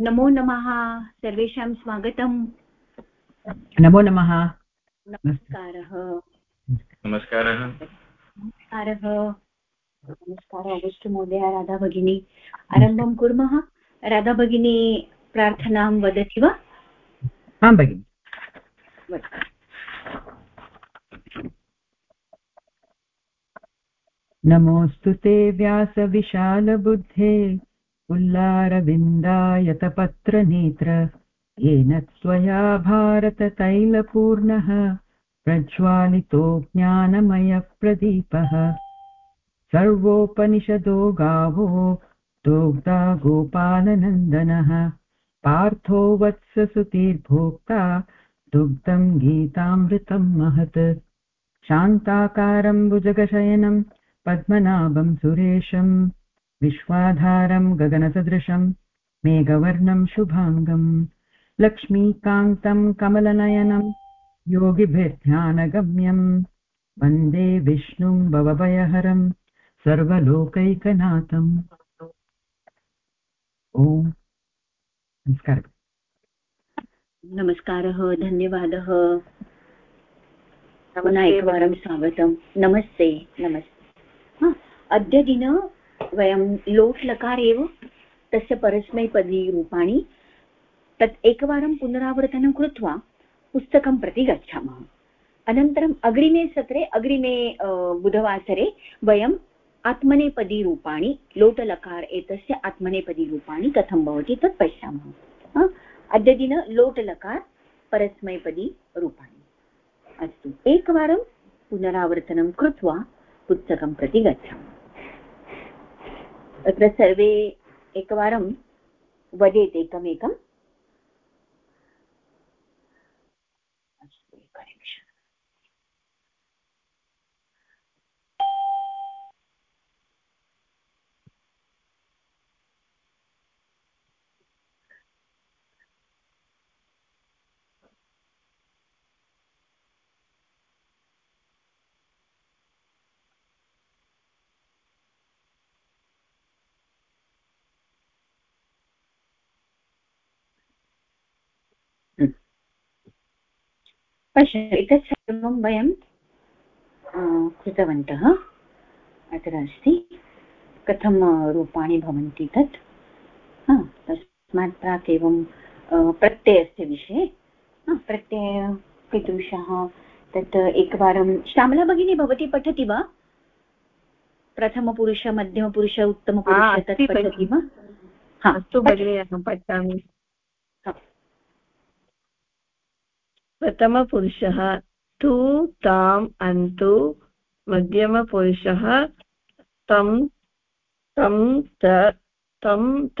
नमो नमः सर्वेषां स्वागतम्। नमो नमः। नमस्कारः। नमस्कारः। नमस्कारः। नमस्कारः अगस्ट् महोदय राधा भगिनी। आरम्भं कुर्मः। राधा भगिनी प्रार्थनां वदति वा? आं भगिनि। नमोऽस्तु ते व्यासविशालबुद्धे। उल्लारविन्दायतपत्रनेत्र येन त्वया भारततैलपूर्णः प्रज्वालितो ज्ञानमयप्रदीपः। सर्वोपनिषदो गावो दोग्धा गोपालनन्दनः। पार्थो वत्ससुतिर्भोक्ता दुग्धम् गीतामृतम् महत्। शान्ताकारम् भुजगशयनम् पद्मनाभम् सुरेशम्। विश्वाधारम् गगनसदृशम् मेघवर्णम् शुभाङ्गम् लक्ष्मीकान्तम् कमलनयनम् योगिभिर्ध्यानगम्यम् वंदे विष्णुम् भवभयहरम् सर्वलोकैकनाथम्। ओम्। नमस्कारः। नमस्कारः धन्यवादः। पुनः एकवारं स्वागतं नमस्ते नमस्ते। अद्य दिन वयं लोट् लकार एव तस्य परस्मैपदीरूपाणि तत् एकवारं पुनरावर्तनं कृत्वा पुस्तकं प्रति गच्छामः। अनन्तरम् अग्रिमे सत्रे, अग्रिमे बुधवासरे वयम् आत्मनेपदीरूपाणि लोटलकार एतस्य आत्मनेपदीरूपाणि कथं भवति तत् पश्यामः। अद्य दिन लोटलकार परस्मैपदी रूपाणि। अस्तु। एकवारं पुनरावर्तनं कृत्वा पुस्तकं प्रति गच्छामः। तत्र सर्वे एकवारं वदेत् एकमेकम्। पश्य एतत् सर्वं वयं कृतवन्तः। अत्र अस्ति। कथं रूपाणि भवन्ति तत्? तस्मात् प्राक् एवं प्रत्ययस्य विषये प्रत्यय कीदृशः तत् एकवारं श्यामला भगिनी भवती पठति वा? प्रथमपुरुष मध्यमपुरुष उत्तमपुरुष तत् पठति वा? अस्तु भगिनी अहं पठामि। प्रथमपुरुषः तु ताम् अन्तु मध्यमपुरुषः तं तं त तं त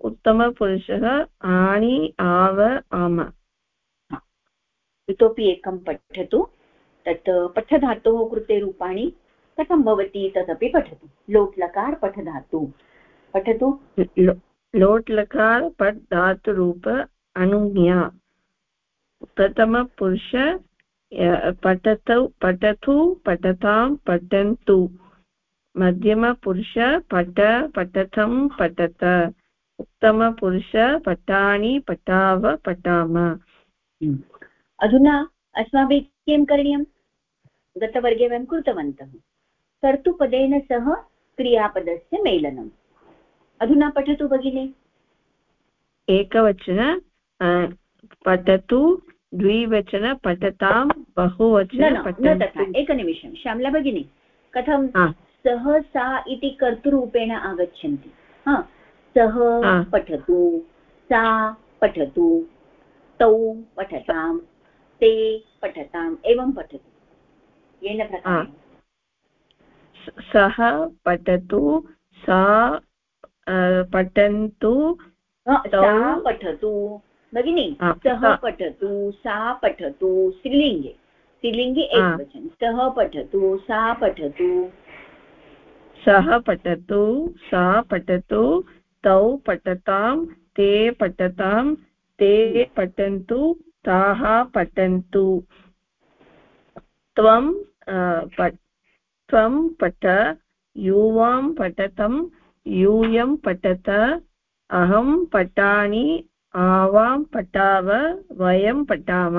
उत्तमपुरुषः आणि आव आम। इतोपि एकं पठतु। तत् पठधातोः कृते रूपाणि कथं भवति तदपि पठतु। लोट् लकार पठधातु। पठतु। लोट् लकार पट् धातुरूप अनुज्ञा। प्रथमपुरुष पठतु पठतु पठतां पठन्तु। मध्यमपुरुष पठ पठतं पठत। उत्तमपुरुष पठाणि पठाव पठाम। हम्म। अधुना अस्माभिः किं करणीयं? गतवर्गे वयं कृतवन्तः। कर्तुपदेन सह क्रियापदस्य मेलनम्। अधुना पठतु भगिनी। एकवचन पठतु द्विवचन पठतां बहुवचन एकनिमिषं श्यामला भगिनी कथं सः सा इति कर्तृरूपेण आगच्छन्ति? हा सः पठतु सा पठतु तौ पठतां ते पठताम् एवं पठतु। येन प्रकारेण। सः पठतु सा पठन्तु सा पठतु भगिनी सः पठतु सा पठतु स्त्रीलिङ्गे। स्त्रीलिङ्गे एकवचनं। सः पठतु सा पठतु। सः पठतु सा पठतु तौ पठतां ते पठतां ते पठन्तु ताः पठन्तु। त्वं त्वं पठ युवां पठतं यूयं पठत अहं पठामि आवां पठाव वयं पठाम।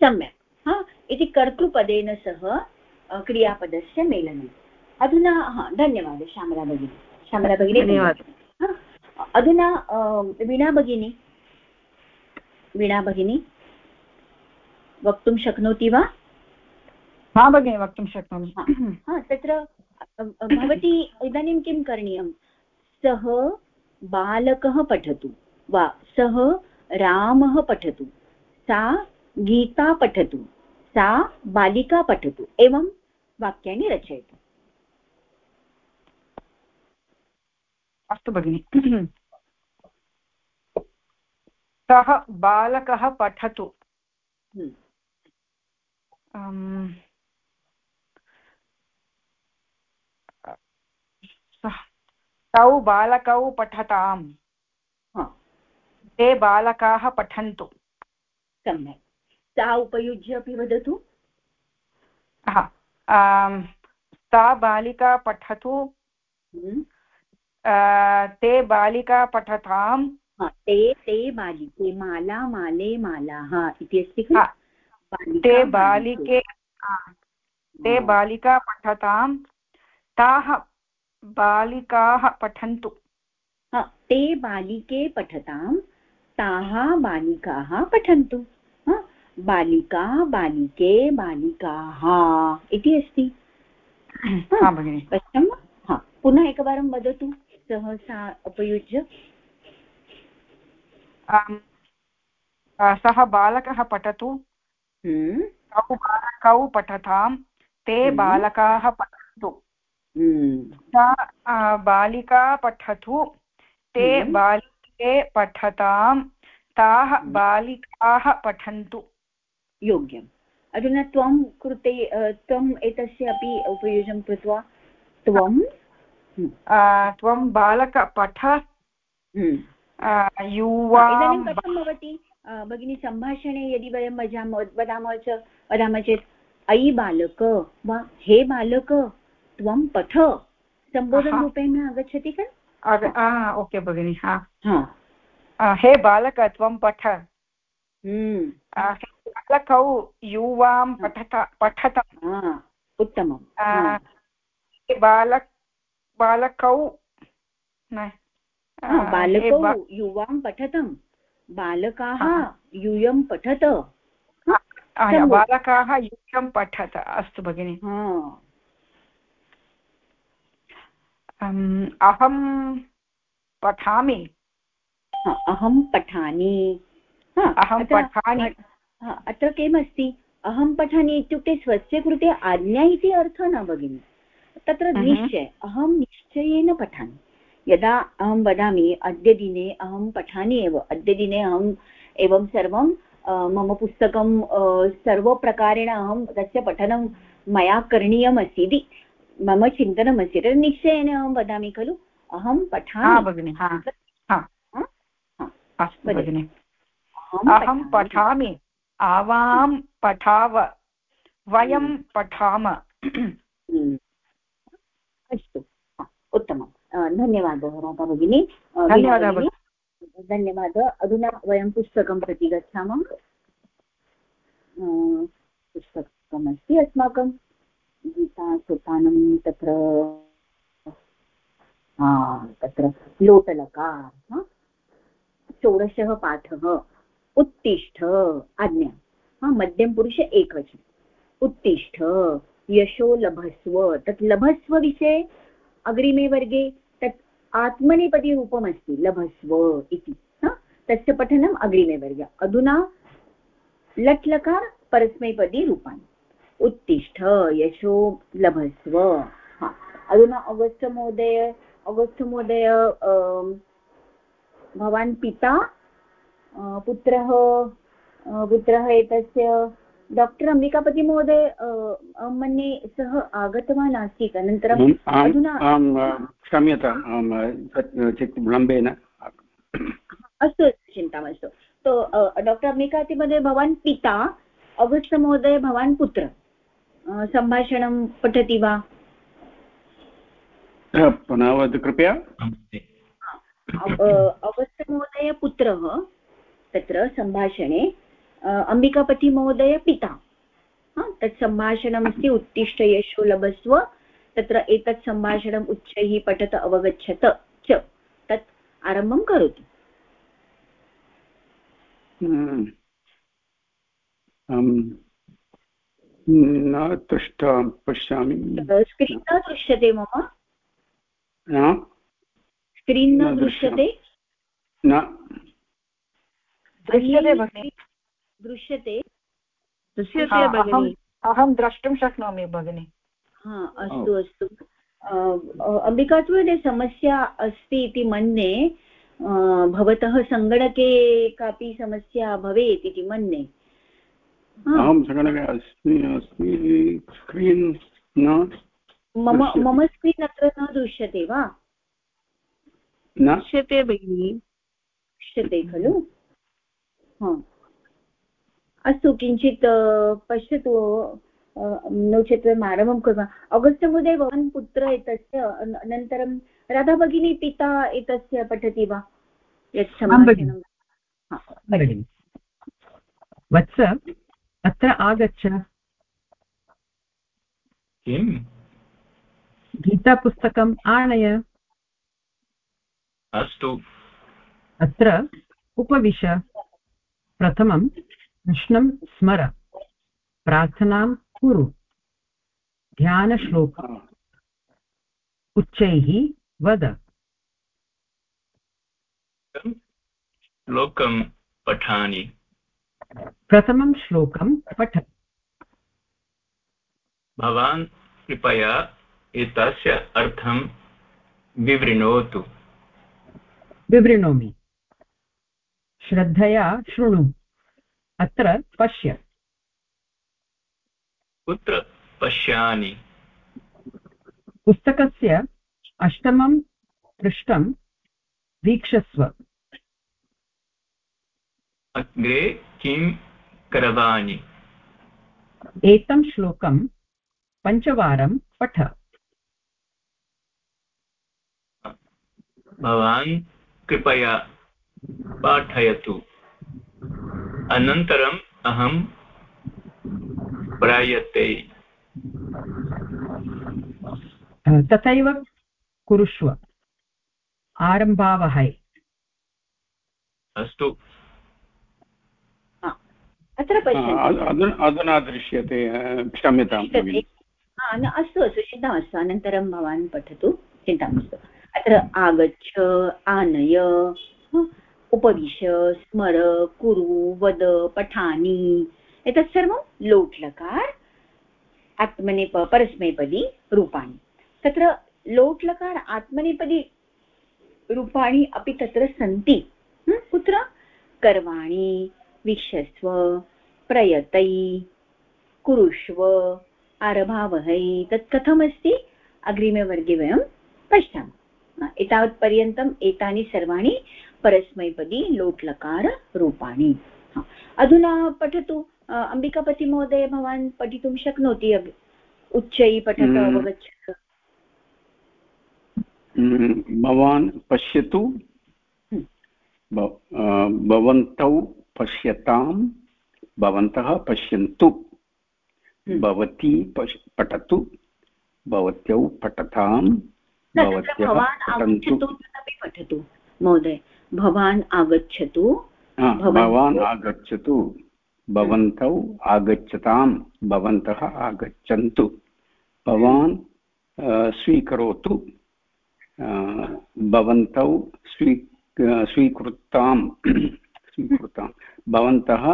सम्यक्। हा इति कर्तृपदेन सह क्रियापदस्य मेलनम् अधुना हा धन्यवादः श्यामला भगिनी। श्यामला भगिनी धन्यवादः। अधुना वीणा भगिनी। वीणा भगिनी वक्तुं शक्नोति वा? हा भगिनि वक्तुं शक्नोमि। हा तत्र भवती इदानीं किं करणीयं सः बालकः पठतु वा सः रामः पठतु सा गीता पठतु सा बालिका पठतु एवं वाक्यानि रचयतु। अस्तु भगिनि। सः बालकः पठतु। तौ बालकौ पठताम्। ते बालकाः पठन्तु। सम्यक्। सा उपयुज्य अपि वदतु? सा बालिका पठतु। हम्म। ते बालिका पठताम्। ते ते बालिके माला माले मालाः इति अस्ति खलु? ते बालिके ते बालिका पठताम्। ताः बालिकाः पठन्तु। ते बालिके पठताम् ताः बालिकाः पठन्तु। बालिका बालिके बालिकाः इति अस्ति। स्पष्टं हा पुनः एकवारं वदतु सः सा उपयुज्य सः बालकः पठतु। हम्म। तौ बालकौ पठताम् ते हम्म। बालकाः पठन्तु। सा बालिका पठतु ते बालिके पठताम् ताः बालिकाः पठन्तु। योग्यम्। अधुना त्वं कृते त्वम् एतस्य अपि उपयोगं कृत्वा त्वं? त्वं बालक पठ। युवा इदानीं कथं भवति? भगिनी सम्भाषणे यदि वयं वदामः च वदामः चेत् अयि बालक वा हे बालक? त्वं पठ सम्बोधनरूपेण आगच्छति खलु? ओके भगिनि हे। बालक त्वं पठ हम्म। बालकौ युवां पठत पठत उत्तमं बालक बालकौ बालकौ युवां पठतं बालकाः यूयं पठत। बालकाः यूयं पठत। अस्तु भगिनि। अहं पठामि। अहं पठामि। अहं पठामि। अत्र किमस्ति? अहं पठामि इत्युक्ते स्वस्य कृते आज्ञा इति अर्थः न भगिनि। तत्र निश्चय अहं निश्चयेन पठामि। यदा अहं वदामि अद्यदिने अहं पठामि एव। अद्यदिने अहम् एवं सर्वं मम पुस्तकं सर्वप्रकारेण अहं तस्य पठनं मया करणीयमस्ति इति। मम चिन्तनमस्ति तद् निश्चयेन अहं वदामि खलु अहं पठामि अस्तु भगिनि अहं पठामि आवां पठाव वयं। पठाम। अस्तु उत्तमं धन्यवादः राधा भगिनी धन्यवादः धन्यवादः अधुना वयं पुस्तकं प्रति गच्छामः पुस्तकमस्ति अस्माकं गीतासोपानं तत्र तत्र लोटलकार षोडशः पाठः, उत्तिष्ठ, आज्ञा। हा मध्यमपुरुष एकवचन उत्तिष्ठ, यशो लभस्व। तत् लभस्व विषये अग्रिमे वर्गे तत् आत्मनेपदीरूपमस्ति लभस्व इति तस्य पठनम् अग्रिमे वर्गे। अधुना लट् लकार परस्मैपदी रूपाणि। उत्तिष्ठ यशो लभस्व। अधुना अगस्त्यमहोदय अगस्त्यमहोदय भवान् पिता पुत्रः पुत्रः एतस्य डाक्टर् अम्बिकापतिमहोदय मन्ये सः आगतवान् आसीत् अनन्तरम् अधुना विलम्बेन अस्तु चिन्ता मास्तु तो डाक्टर् अम्बिकापतिमहोदय भवान् पिता अगस्ट् महोदय भवान् पुत्र। सम्भाषणं पठति वा? पुनः वद कृपया। अवस्थमहोदय पुत्रः तत्र सम्भाषणे अम्बिकापतिमहोदय पिता। तत् सम्भाषणमस्ति उत्तिष्ठ यशो लभस्व तत्र एतत् सम्भाषणम् उच्चैः पठत अवगच्छत च। तत् आरम्भं करोतु। हम्म। न दृष्टा पश्यामि। स्क्रीन् न दृश्यते मम? स्क्रीन् न दृश्यते। न। दृश्यते भगिनि। दृश्यते। दृश्यते भगिनि। अहं द्रष्टुं शक्नोमि भगिनि। हा अस्तु अस्तु। अम्बिकात्वदे समस्या अस्ति इति मन्ये भवतः सङ्गणके कापि समस्या भवेत् इति मन्ये। अहं सङ्गणके अस्मि अस्मि स्क्रीन् न मम मम स्क्रीन् अत्र न दृश्यते वा? न। दृश्यते भगिनि। दृश्यते खलु? अस्तु किञ्चित् पश्यतु नो चेत् वयम् आरम्भं कुर्मः। अगस्ट् महोदय भवान् पुत्र एतस्य अनन्तरं राधा भगिनी पिता एतस्य पठति वा? यत् सम्भाषणं वत्स अत्र आगच्छ। किम्? गीतापुस्तकम् आनय। अस्तु। अत्र उपविश। प्रथमं कृष्णं स्मर। प्रार्थनां कुरु। ध्यानश्लोक। उच्चैः वद। श्लोकं पठामि। प्रथमं श्लोकं पठ भवान् कृपया एतस्य अर्थं विवृणोतु। विवृणोमि। श्रद्धया शृणु। अत्र पश्य। कुत्र पश्यामि? पुस्तकस्य अष्टमं पृष्ठं वीक्षस्व। अग्रे किं करवाणि? एतं श्लोकं पञ्चवारं पठ। भवान् कृपया पाठयतु। अनन्तरम् अहं प्रयते। तथैव कुरुष्व। आरम्भावहै। अस्तु। अत्र पश्यन्तु अधुना दृश्यते क्षम्यतां अस्तु अस्तु चिन्ता मास्तु अनन्तरं भवान् पठतु चिन्ता मास्तु। अत्र आगच्छ आनय उपविश स्मर कुरु वद पठानि एतत् सर्वं लोट्लकार आत्मनेप परस्मैपदी रूपाणि। तत्र लोट्लकार आत्मनेपदी रूपाणि अपि तत्र सन्ति। कुत्र? कर्वाणि विक्षस्व प्रयतै कुरुष्व आरभावहै तत् कथमस्ति? अग्रिमवर्गे वयं पश्यामः। एतावत्पर्यन्तम् एतानि सर्वाणि परस्मैपदी लोट्लकाररूपाणि अधुना पठतु। अम्बिकापतिमहोदय भवान् पठितुं शक्नोति उच्चैः पठत हम्म। अवगच्छतु। हम्म, भवान् पश्यतु। हम्म। भवन्तौ पश्यतां भवन्तः पश्यन्तु। भवती पठतु। भवत्यौ पठतां भवत्यः पठन्तु। महोदय। भवान् आगच्छतु। भवान् आगच्छतु। भवन्तौ आगच्छतां भवन्तः आगच्छन्तु। भवान् स्वीकरोतु। भवन्तौ स्वी स्वीकृतां स्वीकृतां भवन्तः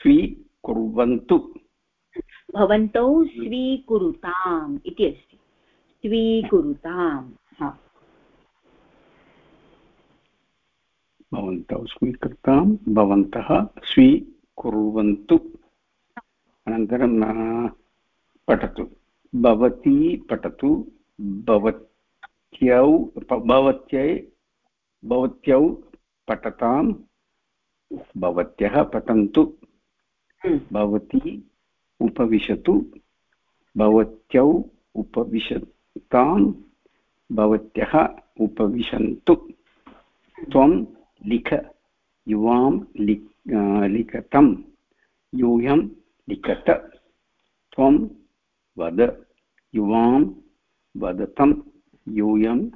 स्वीकुर्वन्तु। भवन्तौ स्वीकुरुताम् इति अस्ति। स्वीकुरुताम् भवन्तौ स्वीकृतां भवन्तः स्वीकुर्वन्तु। अनन्तरं पठतु। भवती पठतु। भवत्यौ भवत्यै भवत्यौ पठतां भवत्यः पठन्तु हम्म। भवती उपविशतु। भवत्यौ उपविशतां भवत्यः उपविशन्तु। त्वं लिख। युवां लि लिखतं यूयं लिखत। त्वं वद। युवां वदतं यूयं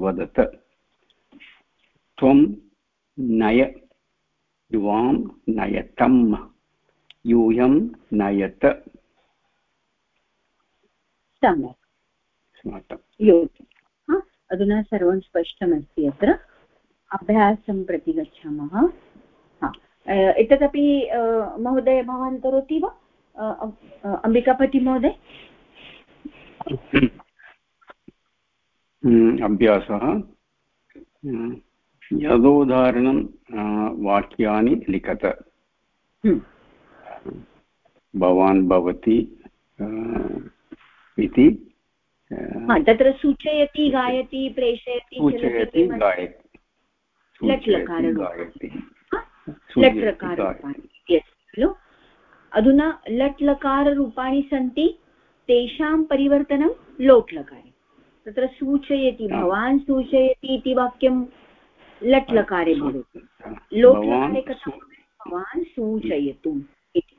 वदत। त्वं नय। युवां नयतं यूयं नयत। सम्यक्। योग्यं अधुना सर्वं स्पष्टमस्ति अत्र। अभ्यासं प्रति गच्छामः। एतदपि महोदय भवान् करोति वा? अम्बिकापतिमहोदय अभ्यासः। यदोदाहरणं वाक्यानि लिखत। भवान् भवति इति तत्र सूचयति गायति प्रेषयति सूचयति गायति। लट् लकाररूपाणि। लट् खलु। अधुना लट् लकाररूपाणि सन्ति तेषां परिवर्तनं लोट् लकारे। तत्र सूचयति भवान् सूचयति इति वाक्यं लट् लकारे भवति लोट् लकारे कथं भवान् सूचयतु। इति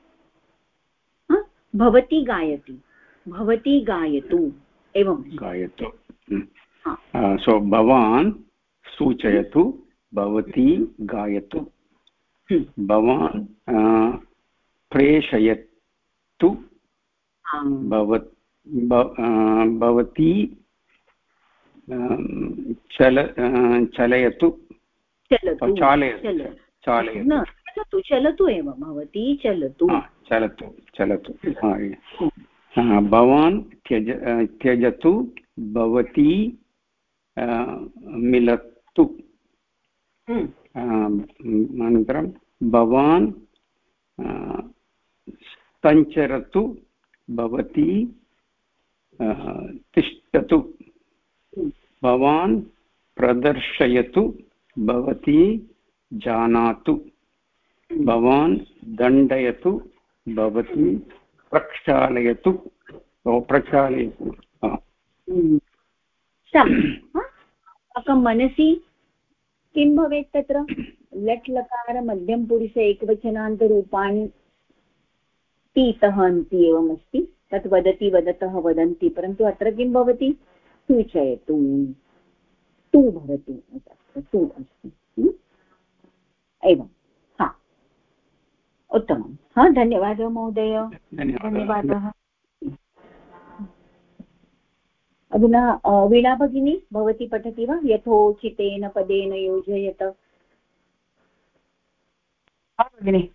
भवती गायति भवती गायतु एवं गायतु। सो हम्म। भवान् सूचयतु भवती गायतु। हम्म। भवान् प्रेषयतु। भवती चल चलयतु। चालयतु चलतु चलतु एव भवती चलतु। चलतु चलतु। हम्म। भवान् त्यज त्यजतु भवती मिलतु। हम्म। अनन्तरं भवान् सञ्चरतु भवती तिष्ठतु। हम्म। भवान् प्रदर्शयतु। भवती जानातु। भवान् दण्डयतु, भवती प्रक्षालयतु। प्रक्षालयतु। अस्माकं मनसि किं भवेत् तत्र? लट् लकार मध्यमपुरुष एकवचनान्तरूपाणि तीतः अन्ति एवमस्ति। तत् वदति, वदतः वदन्ति, परन्तु अत्र किं भवति? सूचयतु। तु भवतु। तु अस्ति एवं हा। उत्तमं। हा धन्यवादः महोदय। धन्यवादः। अधुना वीणा भगिनी भवती पठति वा? यथोचितेन पदेन योजयत। भगिनि।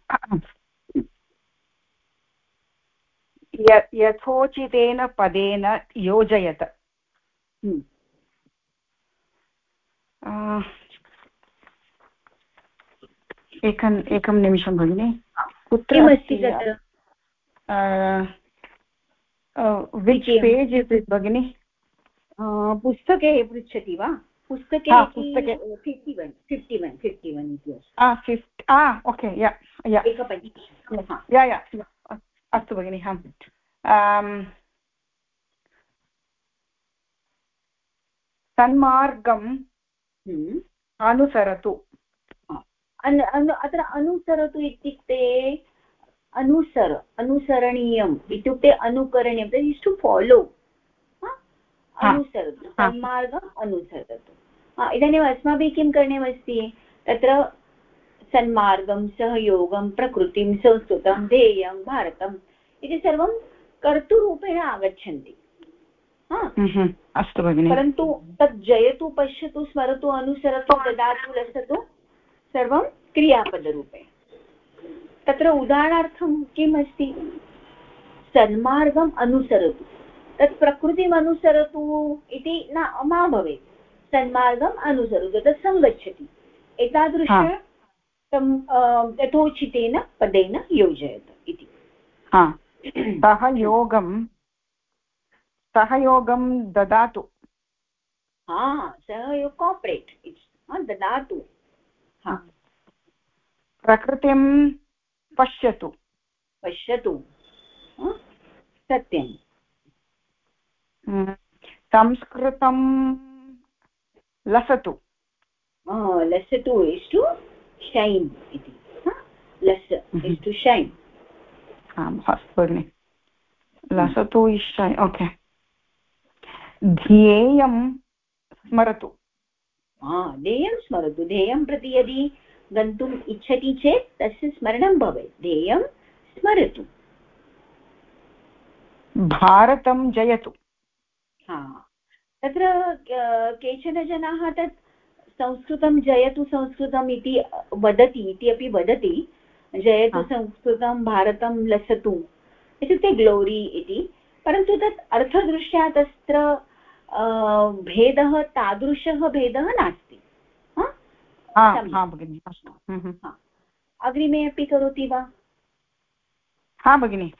यथोचितेन पदेन योजयत। हम्म। एकम् एकं निमिषं भगिनि। कुत्र अस्ति विच् पेज् इस् इस् भगिनि? पुस्तके पृच्छति वा? पुस्तके पुस्तके। Fifty one fifty one fifty one इति अस्ति ओके या या। या या अस्तु भगिनि आम् सन्मार्गं। अनुसरतु अत्र अनुसरतु इत्युक्ते अनुसर अनुसरणीयम् इत्युक्ते अनुकरणीयं दट् इस् टु फालो अनुसरतु सन्मार्गम् अनुसरतु इदानीम् अस्माभिः किं करणीयमस्ति तत्र सन्मार्गं सहयोगं प्रकृतिं संस्कृतं ध्येयं भारतम् इति सर्वं कर्तुरूपेण आगच्छन्ति अस्तु भगिनि. परन्तु तत् जयतु पश्यतु स्मरतु अनुसरतु ददातु लसतु सर्वं क्रियापदरूपे. तत्र उदाहरणार्थं किम् अस्ति सन्मार्गम् अनुसरतु. तत् प्रकृतिम् अनुसरतु इति न मा भवेत्. सन्मार्गम् अनुसरतु तत् सङ्गच्छति एतादृश यथोचितेन पदेन योजयत इति. सहयोगं सहयोगं ददातु। हा सहयोग कोपरेट् ददातु। प्रकृतिं पश्यतु। पश्यतु। सत्यं। हम्म। संस्कृतं लसतु। लसतु इस् टु शैन् इति। लस् इस् टु शैन् आम् अस्तु भगिनि लसतु इस् शैन् ओके ध्येयं स्मरतु। ध्येयं स्मरतु। ध्येयं प्रति यदि गन्तुम् इच्छति चेत् तस्य स्मरणं भवेत्। ध्येयं स्मरतु। भारतं जयतु। हा। तत्र केचन जनाः तत् संस्कृतं जयतु संस्कृतम् इति वदति इति अपि वदति। जयतु संस्कृतं भारतं लसतु। इत्युक्ते ग्लोरि इति। परन्तु तत् अर्थदृष्ट्या तत्र भेदः तादृशः भेदः नास्ति। हम्म, हम्म। अग्रिमे अपि करोति वा? हा भगिनि।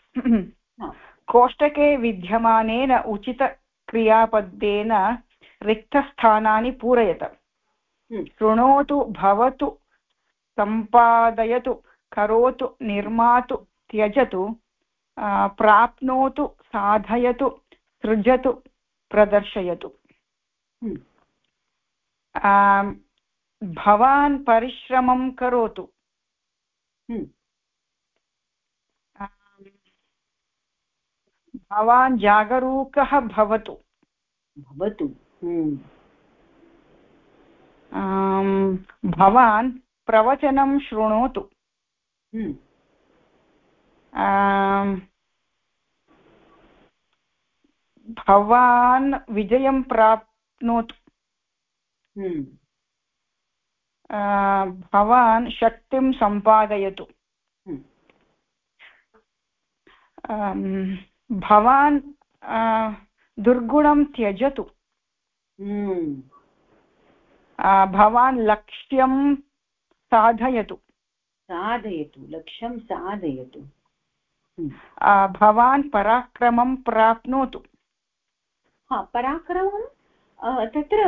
कोष्टके विद्यमानेन उचितक्रियापदेन रिक्तस्थानानि पूरयत। हम्म। शृणोतु भवतु सम्पादयतु करोतु निर्मातु त्यजतु प्राप्नोतु साधयतु सृजतु प्रदर्शयतु हम्म। भवान् परिश्रमं करोतु हम्म। भवान् जागरूकः भवतु भवतु हम्म। भवान् प्रवचनं शृणोतु भवान् विजयं प्राप्नोतु। भवान् शक्तिं सम्पादयतु। भवान् दुर्गुणं त्यजतु। हम्म। भवान् लक्ष्यं साधयतु। साधयतु लक्ष्यं साधयतु। हम्म। भवान् पराक्रमं प्राप्नोतु। हा पराक्रमं तत्र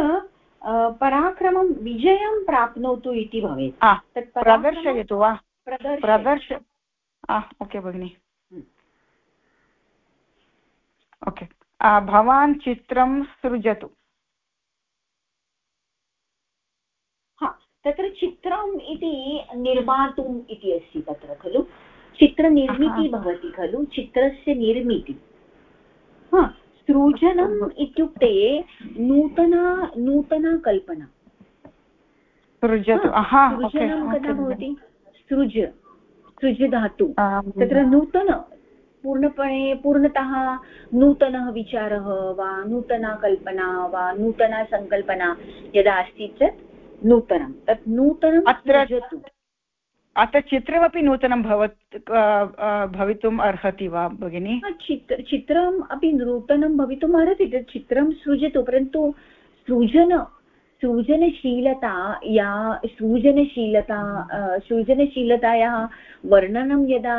पराक्रमं विजयं प्राप्नोतु इति भवेत्। तत् प्रदर्शयतु वा? प्रदर्श ओके भगिनि। ओके। भवान् चित्रं सृजतु। हा तत्र चित्रम् इति निर्मातुम् इति अस्ति तत्र खलु? चित्रनिर्मितिः भवति खलु? चित्रस्य निर्मितिः। हा सृजनम् इत्युक्ते नूतना नूतना कल्पना। सृजतु। सृजनं कदा भवति? सृज सृज धातु तत्र नूतन पूर्णपणे पूर्णतः नूतनः विचारः वा नूतना कल्पना वा नूतना सङ्कल्पना यदा अस्ति चेत् नूतनं। तत् नूतनम् अत्र अत्र चित्रमपि नूतनं भवत् भवितुम् अर्हति वा, भगिनि? चित्र चित्रम् अपि नूतनं भवितुम् अर्हति चित्रं सृजतु, परन्तु सृजन, सृजनशीलता, या सृजनशीलता सृजनशीलतायाः वर्णनं यदा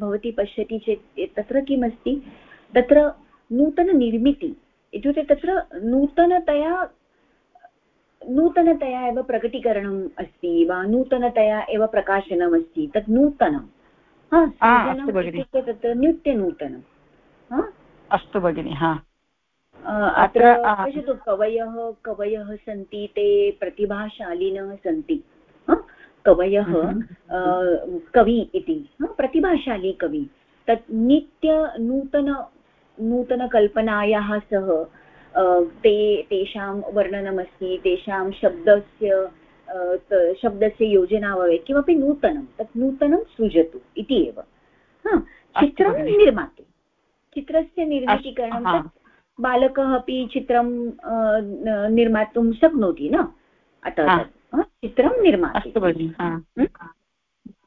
भवती पश्यति चेत् तत्र किमस्ति? तत्र नूतननिर्मिति, इत्युक्ते तत्र नूतनतया नूतनतया एव प्रकटीकरणम् अस्ति वा नूतनतया एव प्रकाशनम् अस्ति? तत् नूतनं। इत्युक्ते तत्र नित्यनूतनं। अस्तु भगिनि हा। अत्र पश्यतु कवयः कवयः सन्ति ते प्रतिभाशालिनः सन्ति। कवयः कवि इति। प्रतिभाशाली कवि। तत् नित्य नूतन नूतनकल्पनायाः सह ते तेषां वर्णनमस्ति तेषां शब्दस्य शब्दस्य योजना भवेत् किमपि नूतनं तत् नूतनं सृजतु इति एव। चित्रं निर्मातु। चित्रस्य निर्मितीकरणं बालकः अपि चित्रं निर्मातुं शक्नोति न? अतः चित्रं निर्मातु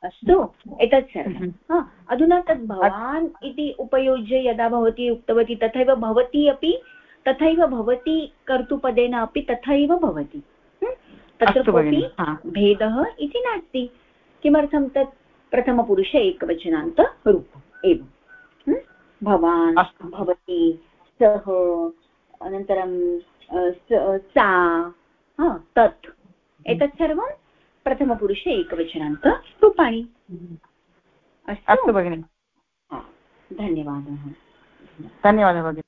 अस्तु एतत् सर्वं। अधुना तद् भवान् इति उपयुज्य यदा भवती उक्तवती तथैव भवती अपि तथैव भवती कर्तुपदेन अपि तथैव भवति। तत्र कोऽपि भेदः इति नास्ति। किमर्थं तत् प्रथमपुरुषे एकवचनान्त रूपम् एवं भवान् भवती सः अनन्तरं सा तत्। एतत् सर्वं प्रथमपुरुषे एकवचनान्त रूपाणि। अस्तु? भगिनि। धन्यवादः। धन्यवादः भगिनि।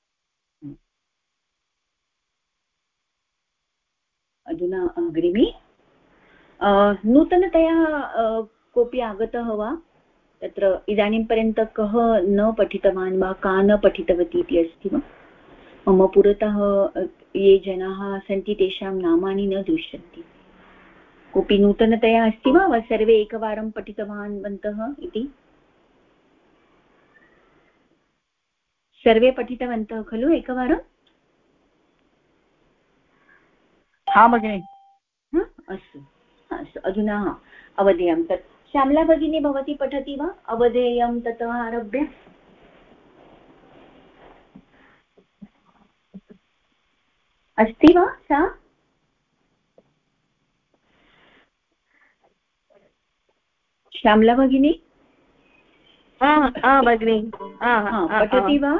अधुना अग्रिमे। नूतनतया कोऽपि आगतः वा? तत्र इदानीं पर्यन्तं कः न पठितवान् वा? का न पठितवती इति अस्ति वा? मम पुरतः ये जनाः सन्ति तेषां नामानि न दृश्यन्ते। कोऽपि नूतनतया अस्ति वा? वा सर्वे एकवारं पठितवान्वन्तः इति? सर्वे पठितवन्तः खलु एकवारं? हा? भगिनि अस्तु. अस्तु. अधुना अवधेयं. तत् श्यामला भगिनी भवती पठति वा? अवधेयं ततः आरभ्य? अस्ति वा सा? श्यामला भगिनी? भगिनि. पठति वा?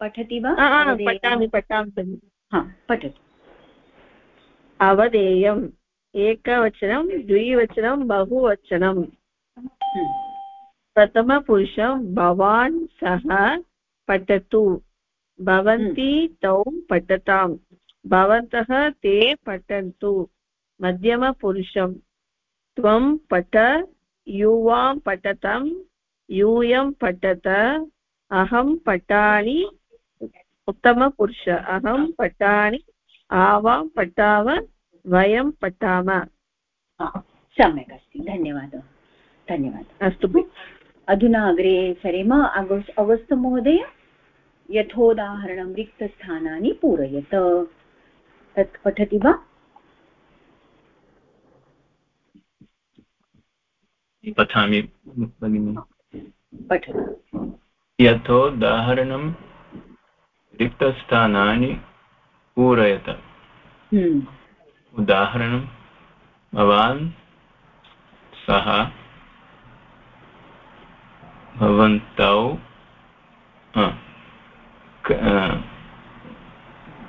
पठति वा? पठामि पठामि हा पठतु. अवधेयम्, एकवचनं, द्विवचनं, बहुवचनं। प्रथमपुरुषं भवान् सः पठतु। भवन्ति। तौ पठताम्। भवन्तः ते पठन्तु। मध्यमपुरुषं, त्वं पठ। युवां पठतं। यूयं पठत। अहं पठामि। उत्तमपुरुष, अहं पठामि। आवां पठाव। वयं पठाम। सम्यक् अस्ति धन्यवादः धन्यवादः। अस्तु अधुना अग्रे सरेम अगस् अगस्त महोदय यथोदाहरणं रिक्तस्थानानि पूरयत। तत् पठति वा? पठामि भगिनि। यथोदाहरणं रिक्तस्थानानि पूरयत। हम्म। उदाहरणं भवान् सः भवन्तौ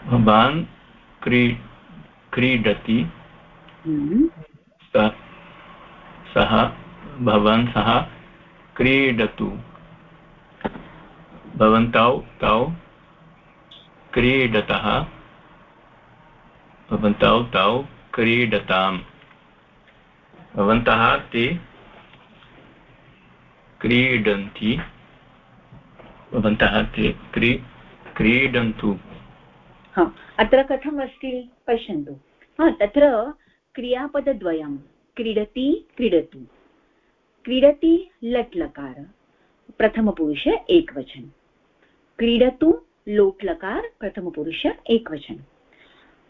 भवान् क्री क्रीडति। हम्म। सः भवान् सः क्रीडतु। भवन्तौ तौ क्रीडतः। भवन्तौ तौ क्रीडताम्। भवन्तः ते क्रीडन्ति। भवन्तः ते क्री, क्रीडन्तु। अत्र कथम् अस्ति पश्यन्तु। हा, तत्र क्रियापदद्वयं, क्रीडति, क्रीडतु। क्रीडति लट्लकार, प्रथमपुरुष एकवचन। क्रीडतु लोट्लकार, प्रथमपुरुष एकवचन।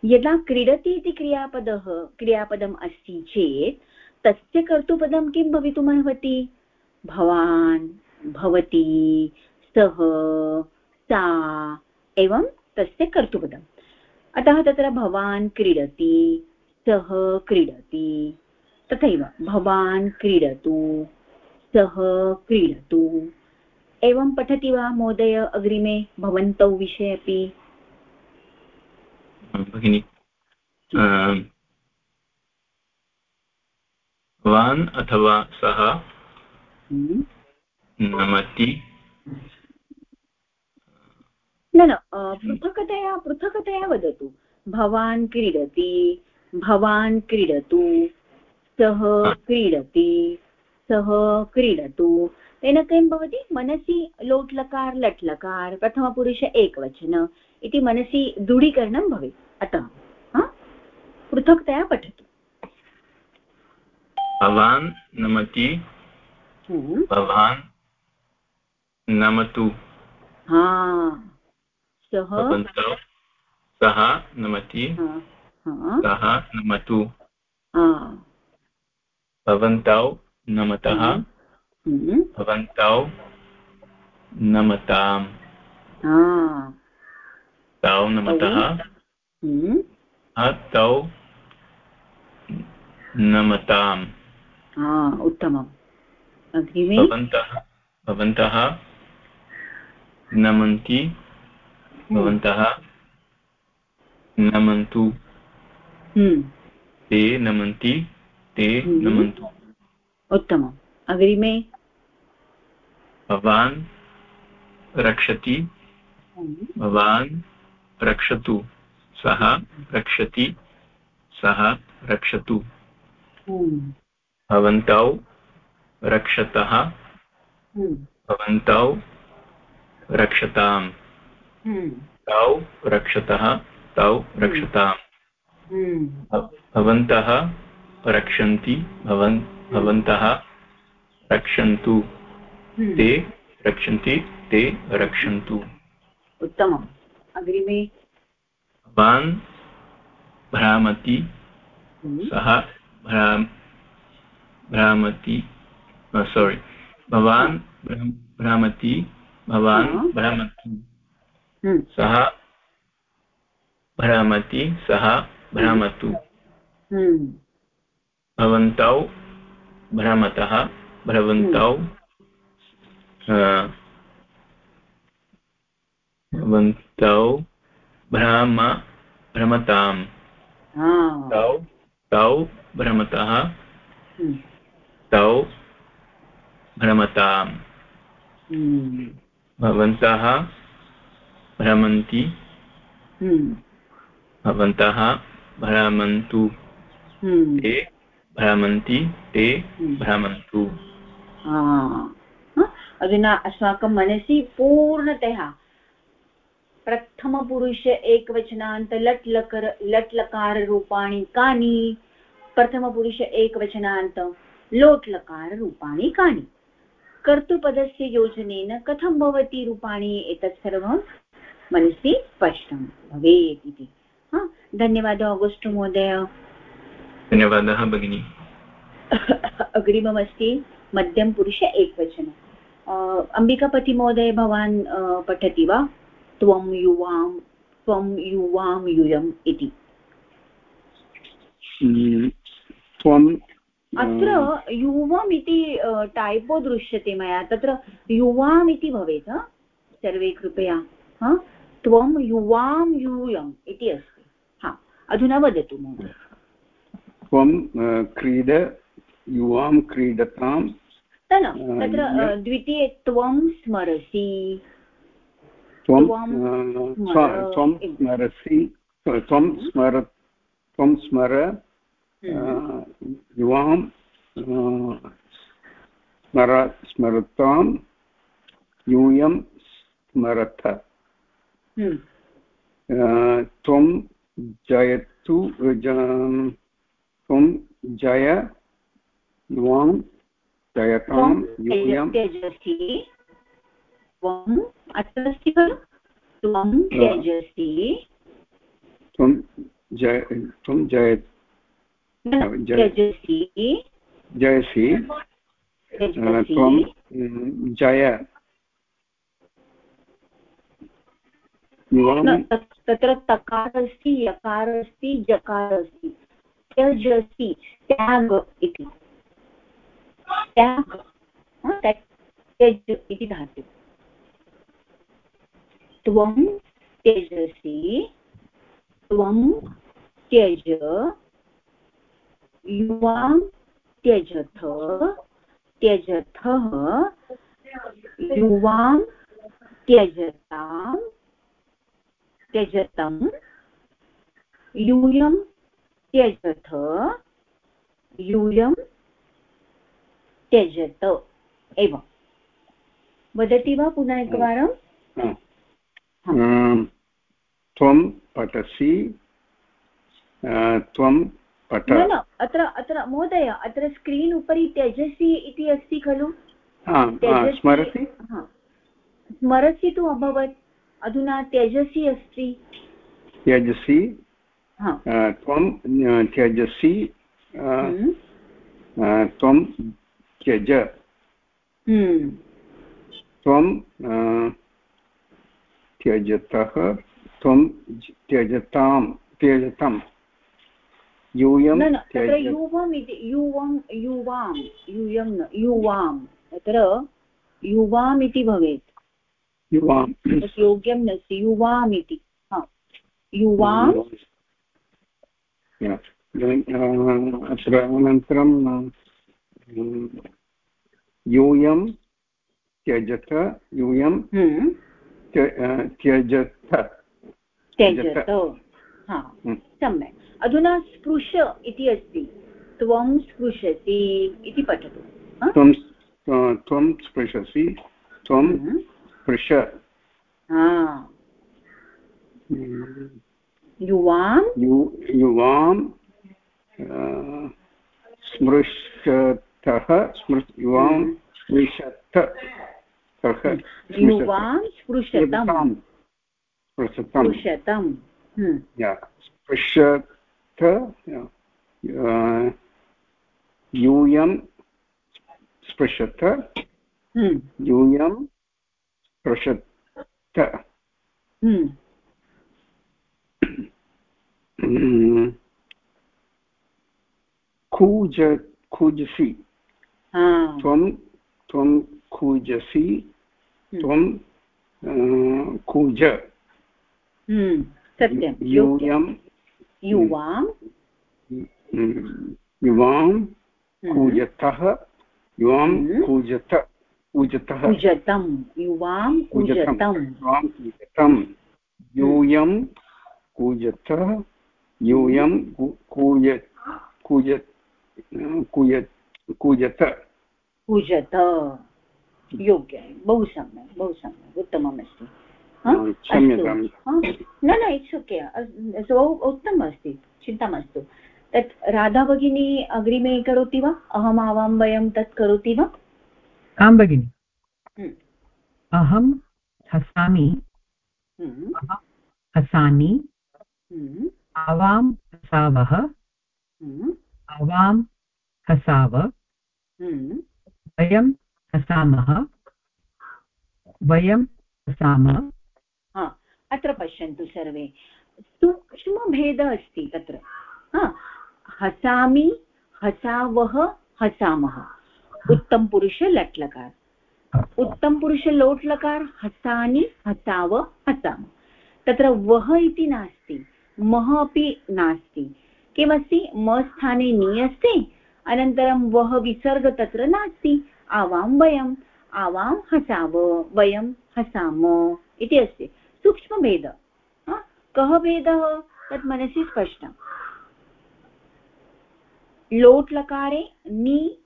यदा क्रीडति इति क्रियापदः, क्रियापदम् अस्ति चेत्, तस्य कर्तुपदं किं भवितुमर्हति? भवान्, भवती, सः, सा, एवं तस्य कर्तुपदम्। अतः तत्र भवान् क्रीडति, सः क्रीडति, तथैव भवान् क्रीडतु, सः क्रीडतु। एवं पठति वा महोदय अग्रिमे, भवन्तौ विषये अपि? भगिनि। वान् अथवा सः। नमति। न न पृथक्तया पृथक्तया वदतु। भवान् क्रीडति भवान् क्रीडतु सः क्रीडति सः क्रीडतु। तेन किं भवति? मनसि लोट्लकार लट्लकार प्रथमपुरुष एकवचन इति मनसि दृढीकरणं भवेत्। अतः पृथक्तया पठतु। भवान् नमति। हम्म। भवान् नमतु। सः? सः नमति। सः नमतु। भवन्तौ नमतः। हम्म। भवन्तौ नमताम्। तौ नमतः। हम्म। तौ नमताम् उत्तमम् अग्रिमे भवन्तः भवन्तः नमन्ति। भवन्तः नमन्तु। ते नमन्ति ते नमन्तु उत्तमम् अग्रिमे भवान् रक्षति भवान् रक्षतु सः रक्षति सः रक्षतु। भवन्तौ रक्षतः भवन्तौ रक्षताम्। तौ रक्षतः तौ रक्षताम्। भवन्तः रक्षन्ति भवन् भवन्तः रक्षन्तु। ते रक्षन्ति ते रक्षन्तु। उत्तमम्। अग्रिमे भवान् भ्रामति सः भ्राम भ्रामति सोरि भवान् भ्रामति भवान्। भ्रामतु सः भ्रामति सः भ्रामतु भवन्तौ भ्रमतः भवन्तौ भवन्तौ भ्राम भ्रमताम्। तौ तौ भ्रमतः। हम्म, तौ भ्रमताम्। हम्म, भवन्तः भ्रमन्ति। हम्म, भवन्तः भ्रमन्तु। ते भ्रमन्ति ते। भ्रमन्तु? अधुना अस्माकं मनसि पूर्णतया प्रथमपुरुष एकवचनान्त लट् लकर लट् लकाररूपाणि कानि? प्रथमपुरुष एकवचनान्त लोट् लकाररूपाणि कानि? कर्तृपदस्य योजनेन कथं भवति रूपाणि? एतत् सर्वं मनसि स्पष्टं भवेत् इति। हा धन्यवादः अगस्टु महोदय। धन्यवादः भगिनी। अग्रिममस्ति मध्यमपुरुष एकवचन। अम्बिकापतिमहोदय भवान् पठति वा? त्वं युवां त्वं युवां यूयम् इति। हम्म, अत्र युवम् इति टाइपो दृश्यते मया। तत्र युवाम् इति भवेत् सर्वे कृपया हा? त्वं युवां यूयम् इति अस्ति। हा अधुना वदतु महोदय। त्वं क्रीड युवां क्रीडतां न न तत्र द्वितीये त्वं स्मरसि। त्वं त्वं स्मर त्वं स्मरसि त्वं स्मर त्वं स्मर हम्म। युवां स्मर स्मरतां यूयं स्मरथ हम्म। त्वं जयतु त्वं जय युवां जयतां यूयं त्वम् अत्र अस्ति खलु? त्वं त्यजसि। त्वं जय त्वं जय त्यजसि। जयसि। त्वं जय। तत्र तकार अस्ति यकार अस्ति जकार अस्ति त्यजसि त्याग इति। त्याग त्यज इति धातु। त्वं त्यजसि त्वं त्यज युवां त्यजथ त्यजथः युवां त्यजतां त्यजतं यूयं त्यजथ यूयं त्यजत एवं। वदति वा पुनः एकवारं? त्वं पठसि अ, त्वं पठ। न अत्र अत्र महोदय अत्र स्क्रीन् उपरि त्यजसि इति अस्ति खलु? स्मरसि? स्मरसि तु अभवत् अधुना त्यजसि अस्ति। त्यजसि हा। त्वं त्यजसि अ, हम्म, अ, त्वं त्यज। हम्म, त्वं अ, त्यजतः त्वं त्यजतां त्यजतं यूयं युवम् इति युवं युवां यूयं न युवां तत्र युवाम् इति भवेत्। युवां योग्यं नास्ति युवाम् इति। युवां अत्र अनन्तरं यूयं त्यजत यूयं। हम्म, त्यजत त्यजत हा हम्म. सम्यक्। अधुना स्पृश इति अस्ति त्वं स्पृशसि इति पठतु त्वं स्पृशसि त्वं हम्म। स्पृश। युवां युवां स्मृशतः स्मृ युवां हम्म। स्पृशत। युवां स्पृशतं स्पृशतं स्पृशतं स्पृशत यूयं स्पृशत यूयं स्पृशत कूज कूजसि त्वं त्वं कूजसि त्वं कूज। सत्यं यूयं। युवां। युवां कूजतः। युवां कूजत कूजतः। कुजतं युवां कुजतं युवां कूजतं यूयं कूजतः। यूयं कूज कूज कूय कूजत। कूजत। योग्य बहु सम्यक् बहु सम्यक् उत्तममस्ति क्षम्यतां न न इट्स् ओके बहु उत्तमम् अस्ति. चिन्ता मास्तु. तत् राधा भगिनी अग्रिमे करोति वा? अहम् आवां वयं तत् करोति वा? आं भगिनि। अहं हसामि। हसानि आवां हसावः। आवां हसाव। वयं हसामः वयं हसामः अत्र पश्यन्तु सर्वे। सूक्ष्मभेदः अस्ति तत्र। हसामि, हसावः, हसामः। उत्तमपुरुष, लट्लकार। उत्तमपुरुष, लोट्लकार, हसानि, हसाव, हसाम। तत्र वः इति नास्ति, मः अपि नास्ति। किमस्ति? म स्थाने नि अस्ति, अनन्तरं वः विसर्ग तत्र नास्ति। आवां वयम्, आवां हसाव, वयं हसाम इति अस्ति। सूक्ष्मभेदः। कः भेदः? तत् मनसि स्पष्टम्। लोट् लकारे नि,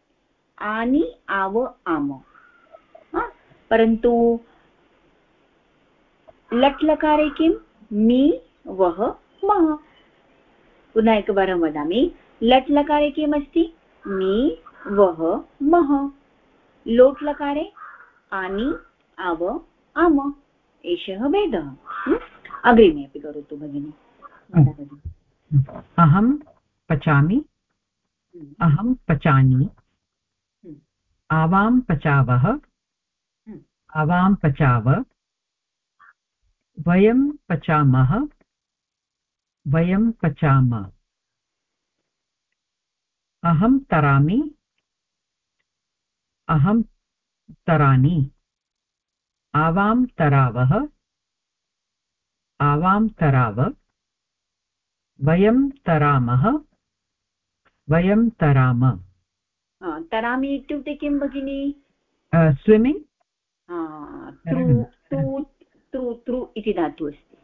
आनि, आव, आम। परन्तु लट् लकारे किं? मि, वः, मः। पुनः एकवारं वदामि। लट् लकारे किमस्ति? मि, वः, मः। लोट् लकारे आनि आव आम एषः भेदः अग्रिमे अपि करोतु भगिनि। अहं पचामि अहं पचामि आवां पचावः आवां पचाव वयं पचामः वयं पचाम। अहं तरामि अहं तरानि। आवां तरावः। आवां तराव। वयं तरामः। वयं तराम। तरामि इत्युक्ते किं भगिनि? स्विमिङ्ग्? इति धातु अस्ति।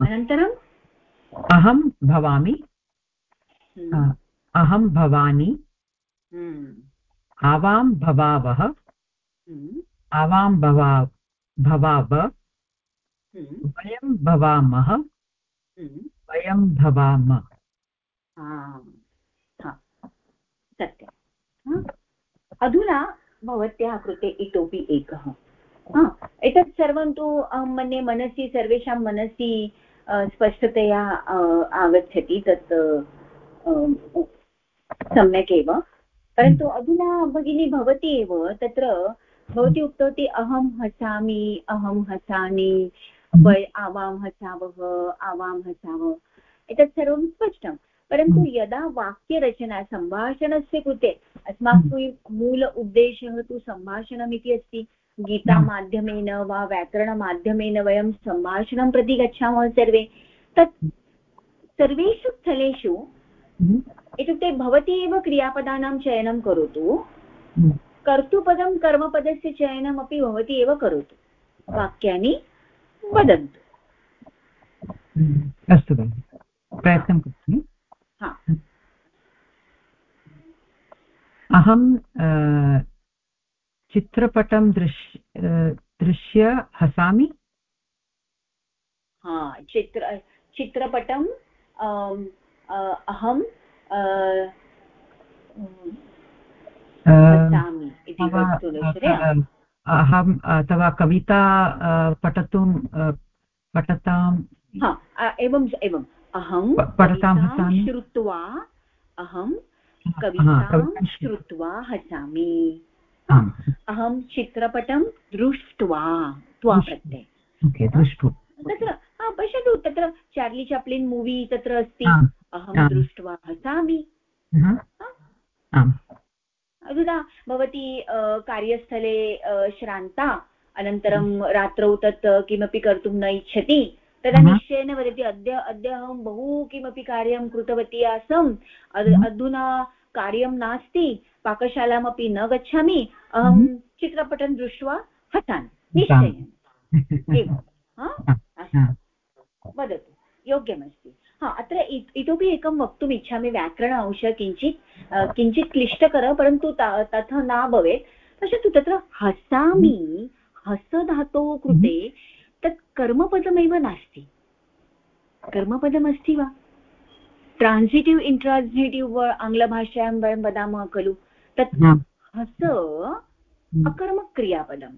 अनन्तरम्? अहं भवामि। अहं भवानि। आवां भवावः, आवां भवा, भवाव, वयं भवामः, वयं भवाम। सत्यम् अधुना भवत्याः कृते इतोपि एकः एतत् सर्वं तु अहं मन्ये मनसि, सर्वेषां मनसि स्पष्टतया आगच्छति, तत् सम्यक् एव परन्तु अधुना भगिनी भवती एव तत्र भवती उक्तवती अहं हसामि अहं हसामि वय आवां हसावः आवां हसाव। एतत् सर्वं स्पष्टं। परन्तु यदा वाक्यरचना सम्भाषणस्य कृते अस्माकं मूल उद्देशः तु सम्भाषणम् इति अस्ति। गीतामाध्यमेन वा व्याकरणमाध्यमेन वयं सम्भाषणं प्रति गच्छामः सर्वे। तत् सर्वेषु स्थलेषु इत्युक्ते भवती एव क्रियापदानां चयनं करोतु। कर्तुपदं कर्मपदस्य चयनमपि भवती एव करोतु। वाक्यानि वदन्तु। अस्तु भगिनि। प्रयत्नं करोमि। अहं चित्रपटं दृश्य दृश्य हसामि। हा चित्र चित्रपटं अहं इति वक्तुं अहम् अथवा कविता पठतुं पठतां एवम् एवम्। अहं पठतां हसामि। श्रुत्वा अहं कवितां श्रुत्वा। हसामि। अहं चित्रपटं दृष्ट्वा त्वा प्रत्यय। दृष्ट्वा। तत्र पश्यतु तत्र चार्लि चाप्लिन् मूवी तत्र अस्ति। अहं दृष्ट्वा हसामि अधुना भवती कार्यस्थले श्रान्ता। अनन्तरं रात्रौ तत् किमपि कर्तुं न इच्छति। तदा निश्चयेन वदति अद्य अद्य अहं बहु किमपि कार्यं कृतवती आसम्। अधुना कार्यं नास्ति पाकशालामपि न गच्छामि। अहं चित्रपटं दृष्ट्वा हसामि निश्चयेन। एवं। वदतु। योग्यमस्ति। हा अत्र इतोपि एकं वक्तुम् इच्छामि व्याकरण अंश किञ्चित् किञ्चित् क्लिष्टकर परन्तु तथा न भवेत्। पश्यतु तत्र हसामि हस धातोः कृते तत् कर्मपदमेव नास्ति। कर्मपदमस्ति वा? ट्रान्सिटिव् इण्ट्रान्सिटिव् आङ्ग्लभाषायां वयं वदामः खलु। तत् हस अकर्मक्रियापदम्।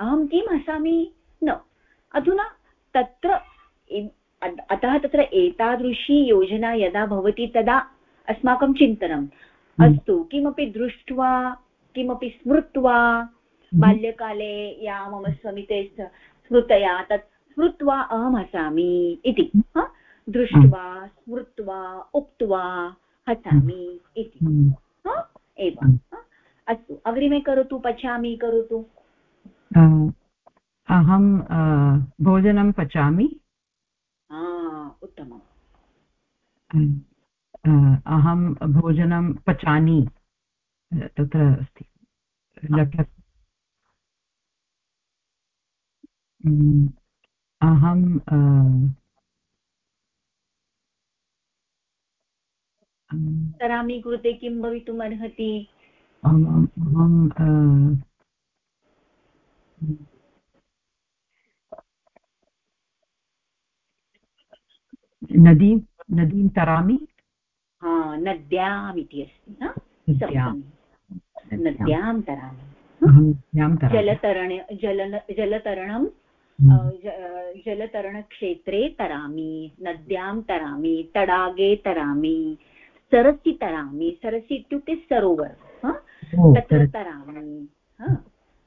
अहं किं हसामि? न। अधुना तत्र अतः तत्र एतादृशी योजना यदा भवति तदा अस्माकं चिन्तनम्। अस्तु किमपि दृष्ट्वा किमपि स्मृत्वा बाल्यकाले या मम स्मृते स्मृतया तत् स्मृत्वा अहं हसामि इति। दृष्ट्वा स्मृत्वा उक्त्वा हसामि इति। एवम् अस्तु अग्रिमे करोतु पचामि करोतु। अहं भोजनं पचामि। उत्तमम्। अहं भोजनं पचामि। तत्र अस्ति। लट् अहं तरामि कृते किं भवितुम् अर्हति? नदी नदीं तरामि? हा नद्याम् इति अस्ति नद्यां तरामि। जलतरण जल जलतरणं जलतरणक्षेत्रे तरामि नद्यां तरामि तडागे तरामि सरसि तरामि सरसि इत्युक्ते सरोवर तत्र तरामि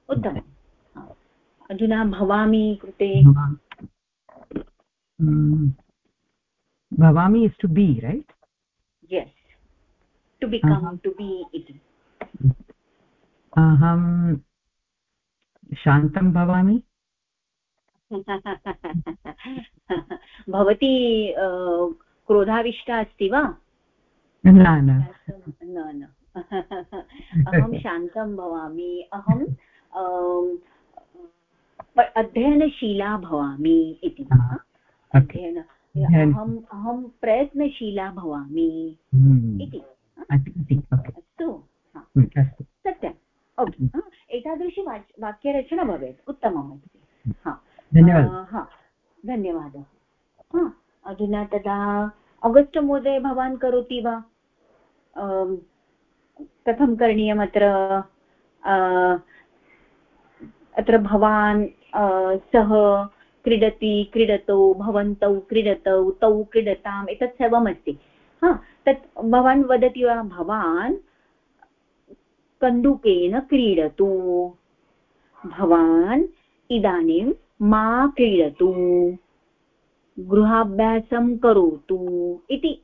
उत्तमम्। अधुना भवामि कृते। भवामि is to be right yes. To become uh -huh. to be iti अहं शान्तं भवामि भवती क्रोधाविष्टा अस्ति वा? न न. न अहं शान्तं भवामि. अहं अध्ययनशीला भवामि इति अध्ययन अहम् अहं प्रयत्नशीला भवामि हम्म। इति। अस्तु सत्यम्। ओके एतादृशी वाक्यरचना भवेत्। उत्तमम् अस्ति हा। धन्यवादः। अधुना तदा आगस्ट् महोदय भवान् करोति वा? कथं करणीयम् अत्र? अत्र भवान् सः क्रीडति, क्रीडतौ, भवन्तौ, क्रीडतौ, तौ क्रीडताम्, एतत् सर्वमस्ति हा, तत् भवान् वदति वा, भवान् कन्दुकेन क्रीडतु। भवान् इदानीं मा क्रीडतु। गृहाभ्यासं करोतु। इति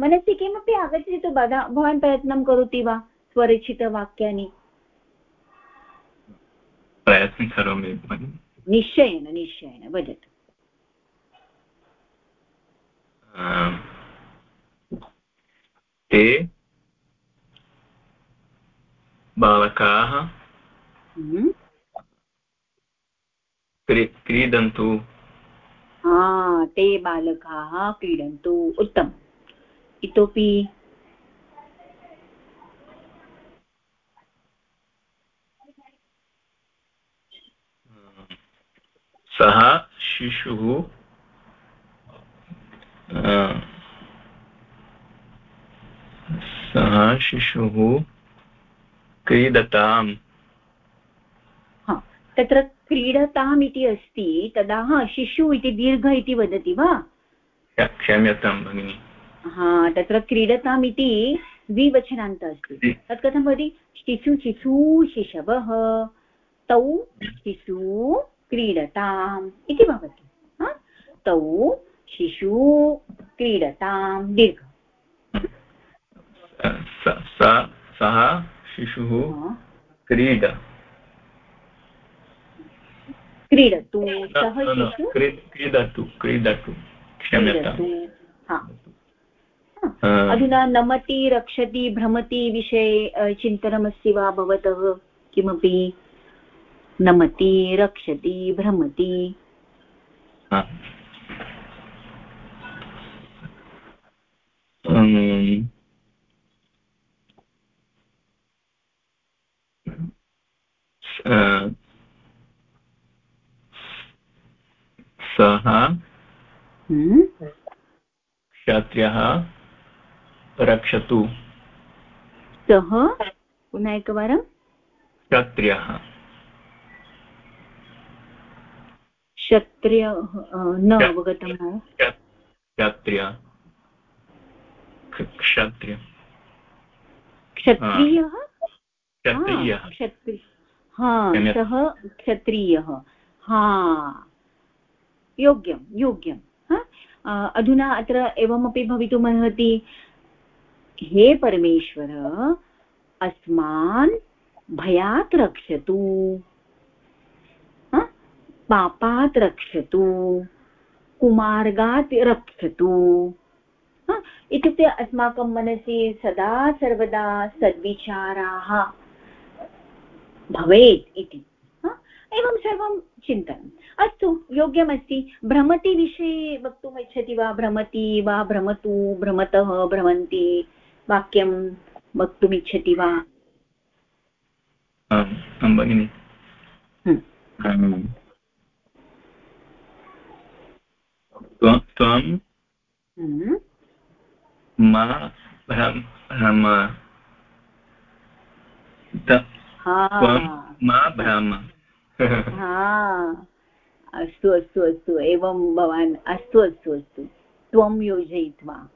मनसि किमपि आगच्छति चेत् भवान् प्रयत्नं करोति वा स्वरचितवाक्यानि प्रयत्नं करोमि निश्चयेन निश्चयेन वदतु ते बालकाः। क्रीडन्तु ते बालकाः क्रीडन्तु उत्तमम् इतोपि सः शिशुः सः शिशुः क्रीडताम्। तत्र क्रीडताम् इति अस्ति तदा शिशु इति दीर्घ इति वदति वा? क्षम्यतां भगिनि। हा तत्र क्रीडताम् इति द्विवचनान्त अस्ति। तत् कथं भवति शिशु शिशु शिशवः तौ शिशु क्रीडताम् इति भवति। तौ शिशु क्रीडतां दीर्घ। सः शिशुः क्रीड। क्रीडतु सः शिशु क्रीडतु क्रीडतु क्षम्यताम्। अधुना नमति रक्षति भ्रमति विषये चिन्तनमस्ति वा भवतः? किमपि? नमति रक्षति भ्रमति। सः हम्म? क्षत्रियः रक्षतु। सः? पुनः एकवारं। क्षत्रियः। क्षत्रिय न अवगतं क्षत्रिय क्षत्रिय। क्षत्रियः? क्षत्रियः। क्षत्रि हा सः क्षत्रियः। हा योग्यं योग्यं। अधुना अत्र एवमपि भवितुमर्हति। हे परमेश्वर अस्मान् भयात् रक्षतु। पापात् रक्षतु कुमार्गात् रक्षतु। इत्युक्ते अस्माकं मनसि सदा सर्वदा सद्विचाराः भवेत् इति। एवं सर्वं चिन्तनम्। अस्तु योग्यमस्ति। भ्रमति विषये वक्तुम् इच्छति वा? भ्रमति वा? भ्रमतु भ्रमतः भ्रमन्ति वाक्यं वक्तुमिच्छति वा? भगिनि। त्वं मा मा भ्रम। अस्तु अस्तु अस्तु। एवं भवान् अस्तु अस्तु अस्तु। त्वं योजयित्वा।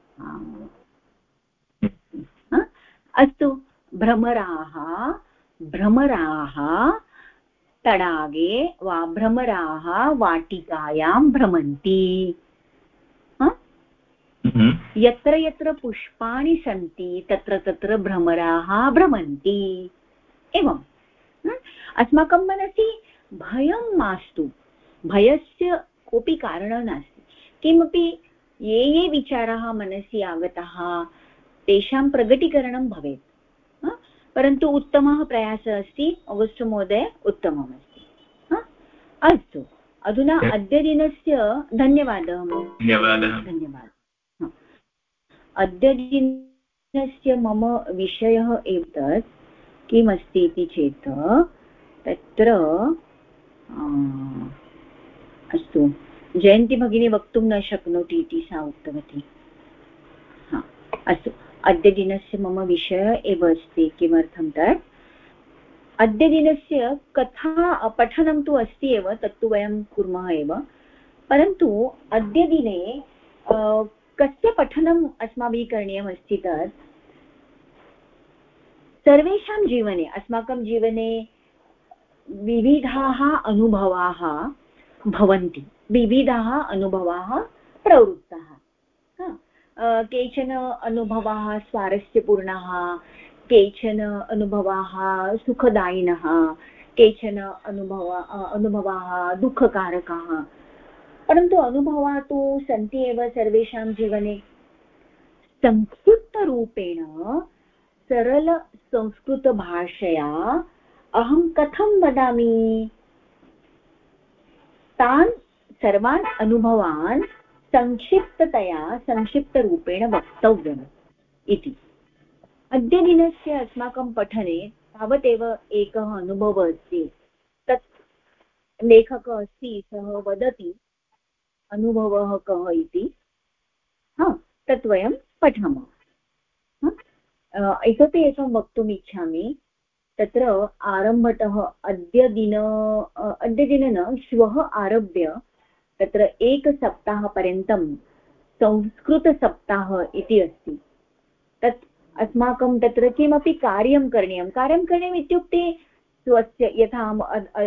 अस्तु। भ्रमराः भ्रमराः तडागे वा भ्रमराः वाटिकायां भ्रमन्ति। हम्म। यत्र यत्र पुष्पाणि सन्ति तत्र तत्र भ्रमराः भ्रमन्ति। एवम्। अस्माकं मनसि भयं मास्तु। भयस्य कोऽपि कारणं नास्ति। किमपि ये ये विचाराः मनसि आगताः तेषां प्रगटीकरणं भवेत्। परन्तु उत्तमः प्रयासः अस्ति अगस्ट् महोदय उत्तममस्ति। अस्तु। अधुना अद्यदिनस्य धन्यवादः धन्यवादः। धन्यवादः। अद्यदिनस्य मम विषयः एतत् किमस्ति इति चेत् तत्र अस्तु। जयन्ती भगिनी वक्तुं न शक्नोति इति सा उक्तवती। हा, अस्तु। अद्यदिनस्य मम विषयः एव अस्ति, किमर्थं तत्? अद्यदिनस्य कथा, पठनं तु अस्ति एव, तत्तु वयं कुर्मः एव। परन्तु अद्यदिने कस्य पठनम् अस्माभिः करणीयमस्ति तत्? सर्वेषां जीवने, अस्माकं जीवने विविधाः अनुभवाः भवन्ति। विविधाः अनुभवाः प्रवृत्ताः। केचन अनुभवाः स्वारस्यपूर्णाः, केचन अनुभवाः सुखदायिनः, केचन अनुभव अनुभवाः दुःखकारकाः। परन्तु अनुभवाः तु सन्ति एव सर्वेषां जीवने। संक्षिप्तरूपेण सरलसंस्कृतभाषया अहं कथं वदामि? तान् सर्वान् अनुभवान् संक्षिप्ततया, संक्षिप्तरूपेण वक्तव्यम् इति। अद्य दिनस्य अस्माकं पठने तावदेव एकः अनुभवः अस्ति। तत् लेखकः अस्ति, सः वदति अनुभवः कः इति? हा, तत् वयं पठामः। इतोपि एकं वक्तुम् इच्छामि। तत्र आरम्भतः अद्य दिन अद्य दिन न, श्वः आरभ्य तत्र एकसप्ताहपर्यन्तं संस्कृतसप्ताह इति अस्ति। तत् अस्माकं तत्र किमपि कार्यं करणीयं। कार्यं करणीयम् इत्युक्ते स्वस्य, यथा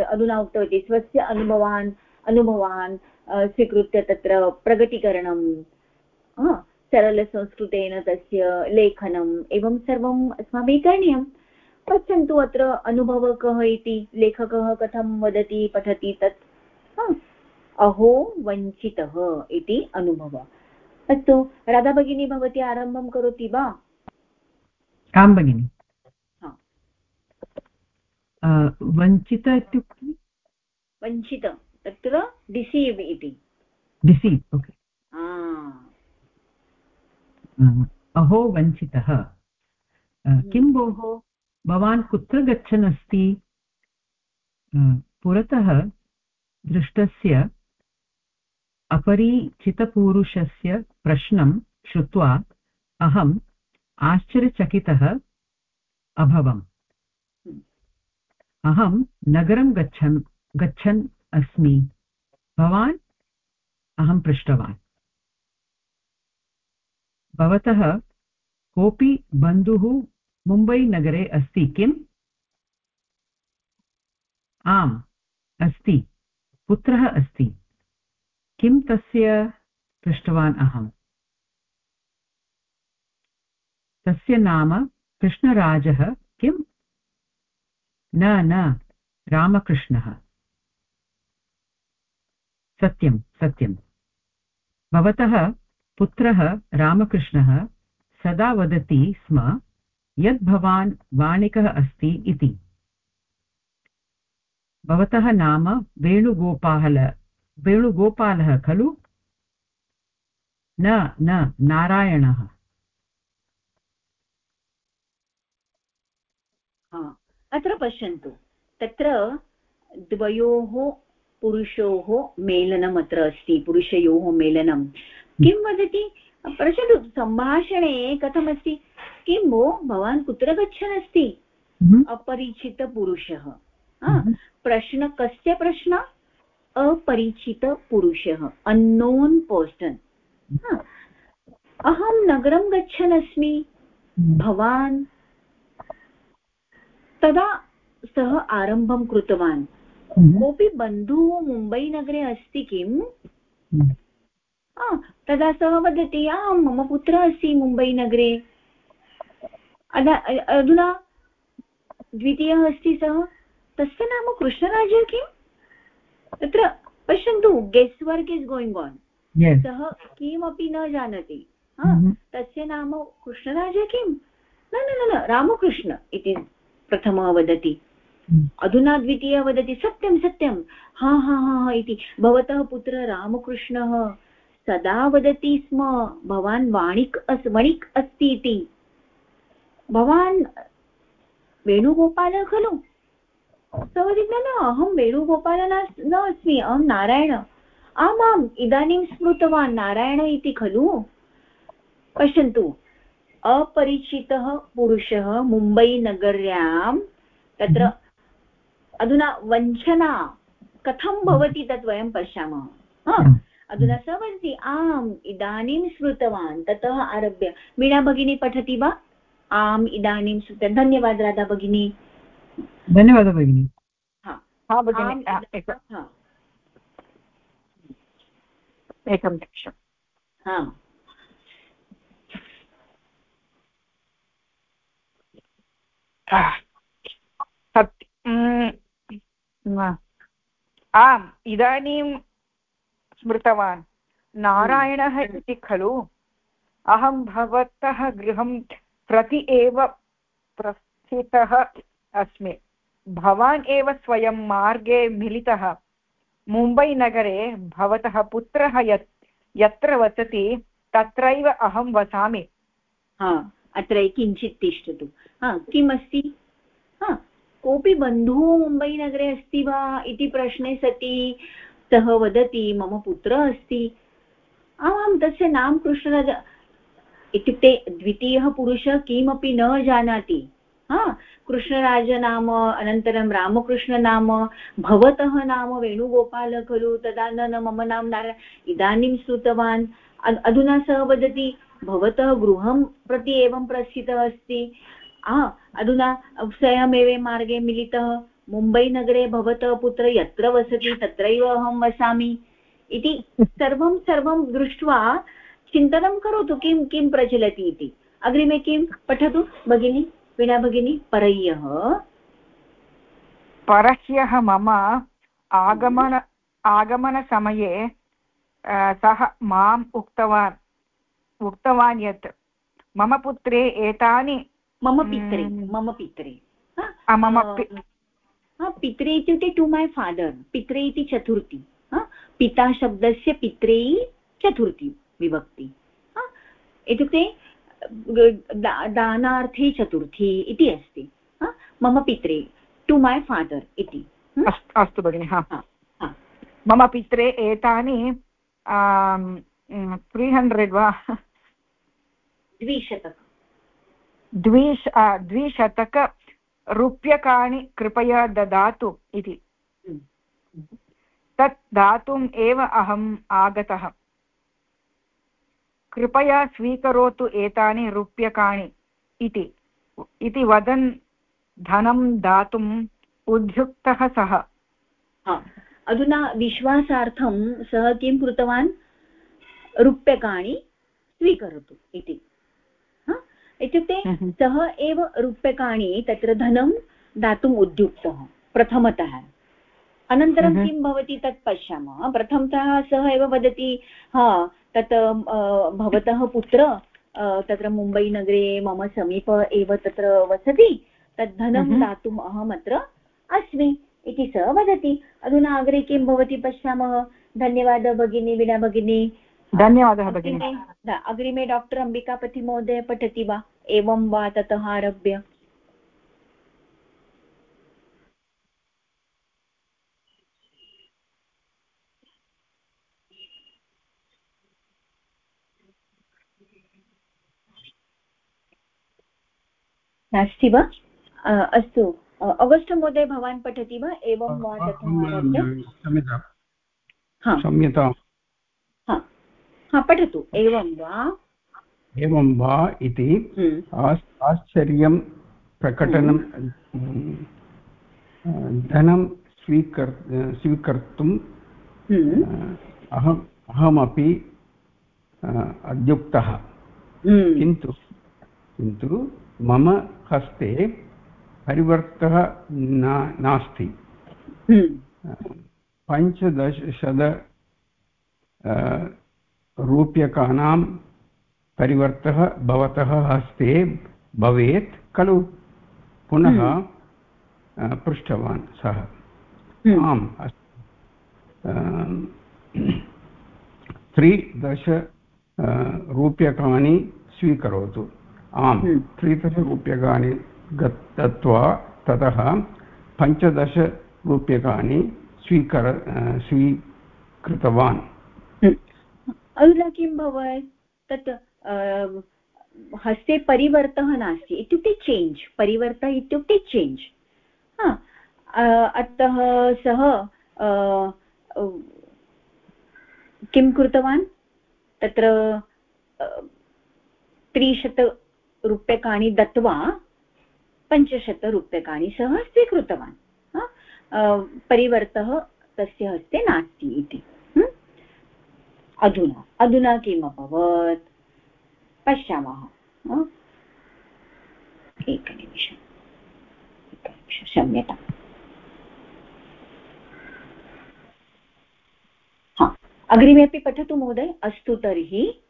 अधुना उक्तवती, स्वस्य अनुभवान् अनुभवान् स्वीकृत्य तत्र प्रगतीकरणं सरलसंस्कृतेन तस्य लेखनम् एवं सर्वम् अस्माभिः करणीयं पश्यन्तु अत्र अनुभवः कः इति लेखकः कथं वदति पठति तत् अहो वञ्चितः इति अनुभवः। अस्तु राधा भगिनी भवती आरम्भं करोति वा? आं भगिनि। वञ्चित इत्युक्ते? वञ्चित। तत्र डिसीव् इति। डिसीव् ओके अहो वञ्चितः। किं भोः? भवान् कुत्र गच्छन् अस्ति? पुरतः दृष्टस्य अपरिचितपुरुषस्य प्रश्नं श्रुत्वा अहम् आश्चर्यचकितः अभवम्। अहं नगरं गच्छन् गच्छन् अस्मि। भवान् अहं पृष्टवान्। भवतः कोऽपि बन्धुः मुम्बैनगरे अस्ति किम् आम्, अस्ति। पुत्रः अस्ति। किं तस्य? पृष्टवान् अहम् तस्य नाम कृष्णराजः किम् न न, रामकृष्णः। सत्यं सत्यं। भवतः पुत्रः रामकृष्णः सदा वदति स्म यत् भवान् वाणिकः अस्ति इति। भवतः नाम वेणुगोपाल, वेणुगोपालः खलु? न न, नारायणः। अत्र पश्यन्तु। तत्र द्वयोः पुरुषोः मेलनम् अत्र अस्ति पुरुषयोः मेलनं किं वदति? पश्यन्तु सम्भाषणे कथमस्ति? किं भो भवान् कुत्र गच्छन् अस्ति। अपरिचितपुरुषः? प्रश्न कस्य प्रश्न? अपरिचितपुरुषः अन्नोन् पर्सन् अहं नगरं गच्छन् अस्मि। भवान् तदा सः आरम्भं कृतवान्। कोऽपि बन्धुः मुम्बैनगरे अस्ति किम् हम्म। तदा सः वदति आं मम पुत्रः अस्ति मुम्बैनगरे। अधुना द्वितीयः अस्ति सः। तस्य नाम कृष्णराजः किम् तत्र पश्यन्तु guess work is going on सः किमपि न जानाति। हम्म। तस्य नाम कृष्णराजः किं? न न न रामकृष्ण इति प्रथमः वदति। हम्म। अधुना द्वितीयः वदति, सत्यं सत्यं। हा हा हा हा, इति। भवतः पुत्रः रामकृष्णः सदा वदति स्म, भवान् वाणिक् अस् वणिक् अस्ति इति। भवान् वेणुगोपालः खलु? सः वदति न न, अहं वेणुगोपालः न अस्मि अहं नारायण। आमाम्, इदानीं स्मृतवान् नारायण इति खलु? पश्यन्तु, अपरिचितः पुरुषः मुम्बैनगर्यां तत्र अधुना वञ्चना कथं भवति तत् वयं पश्यामः? अधुना स वदति आम् इदानीं श्रुतवान् ततः आरभ्य मीणा भगिनी पठति वा? आम् इदानीं श्रुत धन्यवादः राधा भगिनी. धन्यवादः भगिनी। एकं निमिषम्। हा। आम् इदानीं स्मृतवान्। नारायणः इति खलु? अहं भवतः गृहं प्रति एव प्रस्थितः अस्मि। भवान् एव स्वयं मार्गे मिलितः। मुम्बैनगरे भवतः पुत्रः यत् यत्र वसति तत्रैव अहं वसामि। हा अत्र किञ्चित् तिष्ठतु। हा किम् अस्ति हा कोऽपि बन्धुः मुम्बैनगरे अस्ति वा इति प्रश्ने सति सः वदति, मम पुत्रः अस्ति। आमां, तस्य नाम कृष्णराज। इत्युक्ते द्वितीयः पुरुषः किमपि न जानाति। हा, कृष्णराज नाम, अनन्तरं रामकृष्ण नाम, भवतः नाम वेणुगोपाल खलु, तदा न न, मम नाम नारायण। इदानीं श्रुतवान्। अधुना सः वदति, भवतः गृहं प्रति एवं प्रस्थितः अस्ति। अधुना स्वयमेव मार्गे मिलितः मुम्बैनगरे भवतः पुत्र यत्र वसति तत्रैव अहं वसामि। इति सर्वं सर्वं दृष्ट्वा चिन्तनं करोतु किं किं प्रचलति इति। अग्रिमे किं? पठतु, भगिनी वीणा भगिनी, परह्यः। परह्यः मम आगमन, आगमनसमये सः माम् उक्तवान् उक्तवान् यत् मम पुत्रे एतानि मम पित्रे मम पित्रे। पित्रे इत्युक्ते टु मै फादर् पित्रे इति चतुर्थी। पिता शब्दस्य पित्रे चतुर्थी विभक्ति। इत्युक्ते दानार्थे चतुर्थी इति अस्ति। मम पित्रे टु मै फादर् इति। अस्तु भगिनि मम पित्रे एतानि त्री हण्ड्रेड् वा? द्विशतक द्विश द्विशतकरूप्यकाणि कृपया ददातु इति। तत् दातुम् एव अहम् आगतः। कृपया स्वीकरोतु एतानि रूप्यकाणि इति। इति वदन् धनं दातुम् उद्युक्तः सः। अधुना विश्वासार्थं सः किं कृतवान्? रूप्यकाणि स्वीकरोतु इति। इत्युक्ते हम्म। सः एव रूप्यकाणि तत्र धनं दातुम् उद्युक्तः प्रथमतः अनन्तरं हम्म। किं भवति तत् पश्यामः प्रथमतः सः एव वदति हा तत् भवतः पुत्र तत्र मुम्बैनगरे मम समीप एव तत्र वसति तद् धनं हम्म। दातुम् अहम् अत्र अस्मि इति सः वदति अधुना अग्रे किं भवति पश्यामः धन्यवादः भगिनी वीणा भगिनी धन्यवादः भगिनी। अग्रिमे डाक्टर् अम्बिकापतिमहोदय पठति वा? एवं वा ततः आरभ्य। नास्ति वा? अस्तु। अगस्ट् महोदय भवान् पठति वा? एवं वा तथा क्षम्यतां हा पठतु एवं वा एवं वा इति हम्म। आश्चर्यं प्रकटनं हम्म। धनं स्वीकर् स्वीकर्तुं हम्म। अहम् अहमपि अद्युक्तः किन्तु किन्तु मम हस्ते परिवर्तः नास्ति हम्म। पञ्चदशशत रूप्यकाणां परिवर्तः भवतः हस्ते भवेत् खलु पुनः हम्म। पृष्टवान् सः हम्म। आम् त्रिदश रूप्यकाणि स्वीकरोतु आम् हम्म। त्रिदशरूप्यकाणि दत्त्वा ततः पञ्चदशरूप्यकाणि स्वीकर स्वीकृतवान्। अधुना किं भवत्, तत् हस्ते परिवर्तः नास्ति, इत्युक्ते चेञ्ज् परिवर्तः इत्युक्ते चेञ्ज् अतः सः किं कृतवान्? तत्र त्रिशत रूप्यकाणि दत्त्वा पञ्चशतरूप्यकाणि सः स्वीकृतवान् परिवर्तः तस्य हस्ते नास्ति इति। अधुना। अधुना किम् अभवत् पश्यामः एकनिमिषम् एकनिमिषं क्षम्यताम्। अग्रिमेपि पठतु महोदय। अस्तु तर्हि।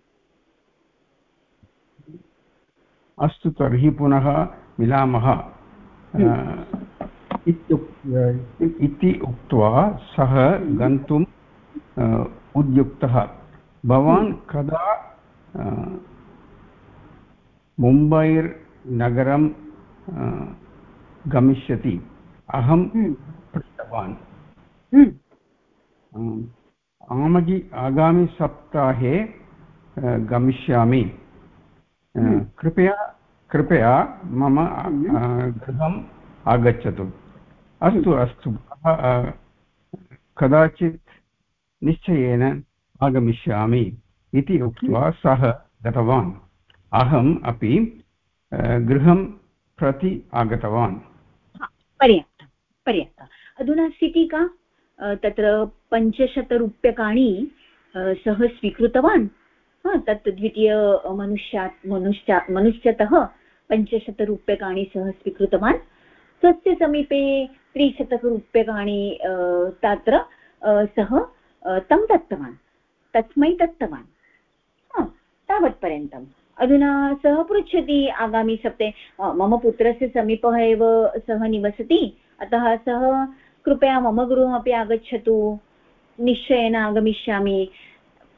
अस्तु तर्हि पुनः मिलामः। हम्म। इति उक्त्वा सः गन्तुम् उद्युक्तः। भवान् कदा मुम्बैर्नगरं गमिष्यति? अहं हम्म, पृष्टवान्। हम्म, आमगि आगामिसप्ताहे गमिष्यामि। हम्म। कृपया कृपया मम गृहम् आगच्छतु। अस्तु अस्तु। कदाचित् निश्चयेन आगमिष्यामि इति उक्त्वा सः गतवान्। अहम् अपि गृहं प्रति आगतवान्। पर्याप्तं पर्याप्तम् अधुना स्थितिः का तत्र पञ्चशतरूप्यकाणि सः स्वीकृतवान्। तत् द्वितीयमनुष्यात् मनुष्या मनुष्यतः पञ्चशतरूप्यकाणि सः स्वीकृतवान्। स्वस्य समीपे त्रिशतरूप्यकाणि तत्र सः तं दत्तवान्। तस्मै दत्तवान्। तावत्पर्यन्तम्। अधुना सः पृच्छति आगामि सप्ते मम पुत्रस्य समीपः एव सः निवसति, अतः सः कृपया मम गृहमपि आगच्छतु, निश्चयेन आगमिष्यामि।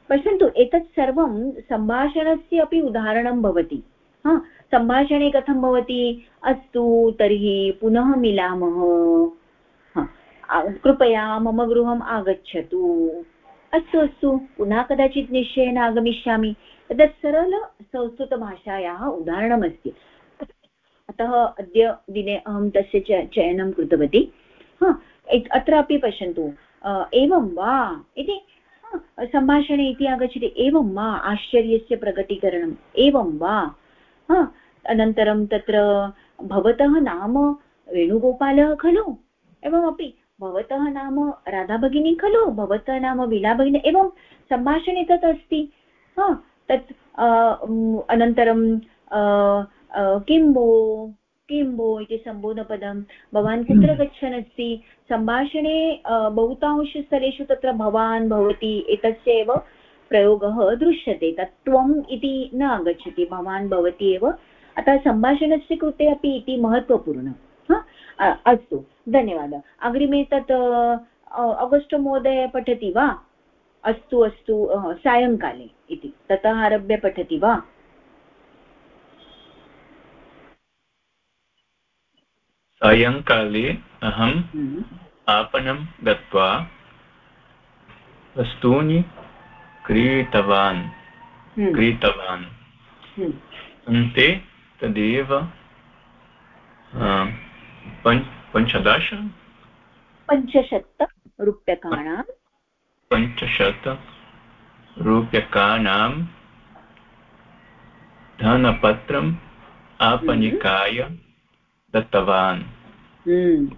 पश्यन्तु, एतत् सर्वं सम्भाषणस्य अपि उदाहरणं भवति। हा, सम्भाषणे कथं भवति? अस्तु, तर्हि पुनः मिलामः। कृपया मम गृहम् आगच्छतु। अस्तु अस्तु पुनः कदाचित् निश्चयेन आगमिष्यामि एतत् सरलसंस्कृतभाषायाः उदाहरणमस्ति. अतः अद्य दिने अहं तस्य च चयनं कृतवती. हा अत्रापि पश्यन्तु. एवं वा? इति हा, सम्भाषणे इति आगच्छति. एवं वा? आश्चर्यस्य प्रकटीकरणम्. एवं वा? हा अनन्तरं तत्र भवतः नाम वेणुगोपालः खलु? एवमपि भवतः नाम राधा भगिनी खलु? भवतः नाम वीणा भगिनी एवं सम्भाषणे तत् अस्ति। हा तत् अनन्तरं किं भो किं भो इति सम्बोधपदं। भवान् कुत्र गच्छन् अस्ति सम्भाषणे बहुतांशस्थलेषु तत्र भवान् भवति। एतस्य एव प्रयोगः दृश्यते। तत् त्वम् इति न आगच्छति। भवान् भवति एव। अतः सम्भाषणस्य कृते अपि इति महत्त्वपूर्णं अस्तु धन्यवादः। अग्रिमे तत् अगस्ट् महोदय पठति वा? अस्तु अस्तु सायङ्काले इति। ततः आरभ्य पठति वा? सायङ्काले अहं हम्म, आपणं गत्वा वस्तूनि क्रीतवान्। हम्म, क्रीतवान्। हम्म, अन्ते तदेव पञ्चदश? पञ्चशतरूप्यकाणां। पञ्चशतरूप्यकाणां। धनपत्रम् आपणिकाय दत्तवान्। हम्म,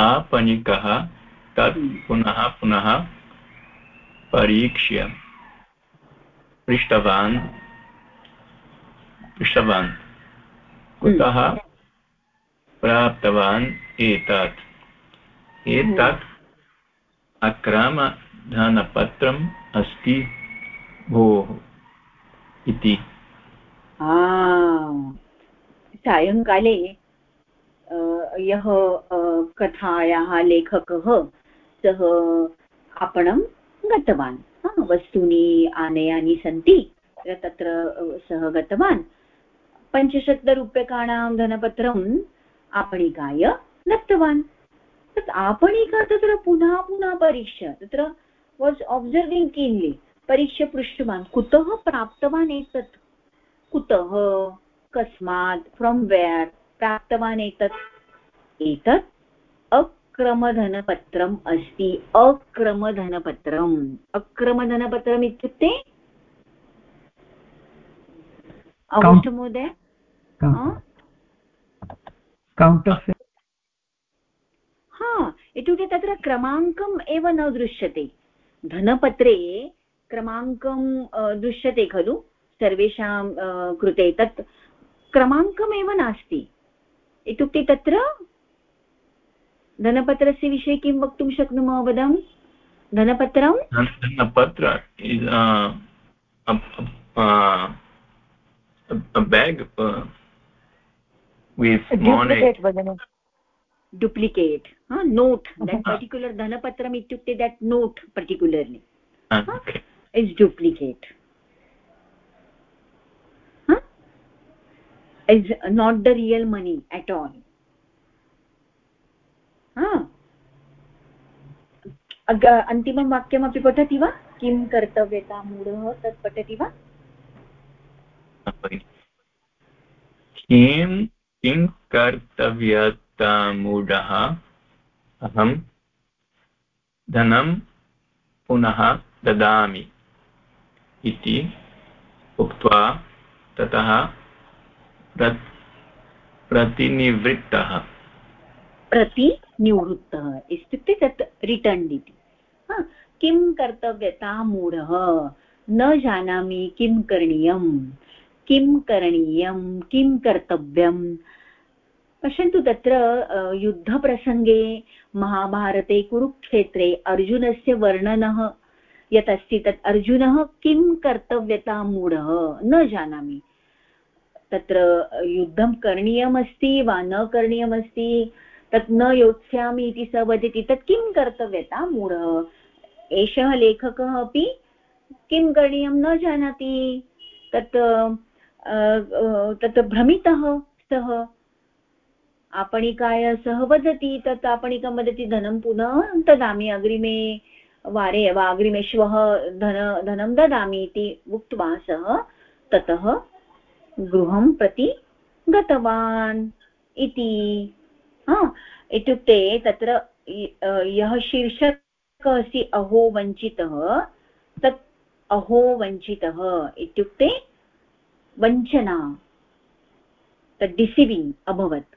आपणिकः तत् हम्म। पुनः पुनः परीक्ष्य पृष्टवान्। पृष्टवान्। कुतः प्राप्तवान् एतत्। एतत् अक्रमधनपत्रम् अस्ति भोः इति। सायङ्काले यः कथायाः लेखकः सः आपणं गतवान्। वस्तूनि आनयानि सन्ति तत्र सः गतवान्। पञ्चशतरूप्यकाणां धनपत्रम् आपणिकाय दत्तवान् तत् आपणिका तत्र पुनः पुनः परीक्ष्य तत्र वास् अब्सर्विङ्ग् कीन्लि परीक्ष्य पृष्टवान्। कुतः प्राप्तवान् एतत्? कुतः? कस्मात्? फ्रोम् वेर् प्राप्तवान् एतत्? एतत् अक्रमधनपत्रम् अस्ति अक्रमधनपत्रम्। अक्रमधनपत्रम् इत्युक्ते? अवश्य महोदय। कौण्ट् आफ् हा इत्युक्ते तत्र क्रमाङ्कम् एव न दृश्यते धनपत्रे क्रमाङ्कं अ, दृश्यते खलु सर्वेषां अ, कृते तत् क्रमाङ्कमेव नास्ति इत्युक्ते तत्र धनपत्रस्य विषये किं वक्तुं शक्नुमः वदं धनपत्रं धनपत्र is uh, a, a, a bag uh, with money Duplicate भगिनि डुप्लिकेट् नोट् दट् पर्टिक्युलर् धनपत्रम् इत्युक्ते that note particularly okay. Is duplicate is not the real money at all अन्तिमं वाक्यमपि पठति वा किं कर्तव्यता मूढः तत् पठति वा किं किं कर्तव्यतामूढः? अहं धनं पुनः ददामि इति उक्त्वा ततः प्रतिनिवृत्तः। प्रतिनिवृत्तः। इत्युक्ते तत् रिटर्न् इति। किं कर्तव्यता मूढः न जानामि किं करणीयं किं करणीयं, किं कर्तव्यम् पश्यन्तु तत्र युद्धप्रसङ्गे महाभारते कुरुक्षेत्रे अर्जुनस्य वर्णनः यत् अस्ति तत् अर्जुनः किं कर्तव्यता मूढः न जानामि। तत्र युद्धं करणीयमस्ति वा न करणीयमस्ति, तत् न योत्स्यामि इति सः वदति, तत् किं कर्तव्यता मूढः? एषः लेखकः अपि किं करणीयं न जानाति? तत् तत् भ्रमितः सः। आपणिकाय सः वदति, तत् आपणिकं वदति, धनं पुनः ददामि अग्रिमे वारे वा अग्रिमे श्वः धन, धनं ददामि इति उक्त्वा सः ततः गृहं प्रति गतवान् इति। इत्युक्ते तत्र यः शीर्षकः अस्ति अहो वञ्चितः, तत् अहो वञ्चितः इत्युक्ते वञ्चना तत् डिसिविङ्ग् अभवत्।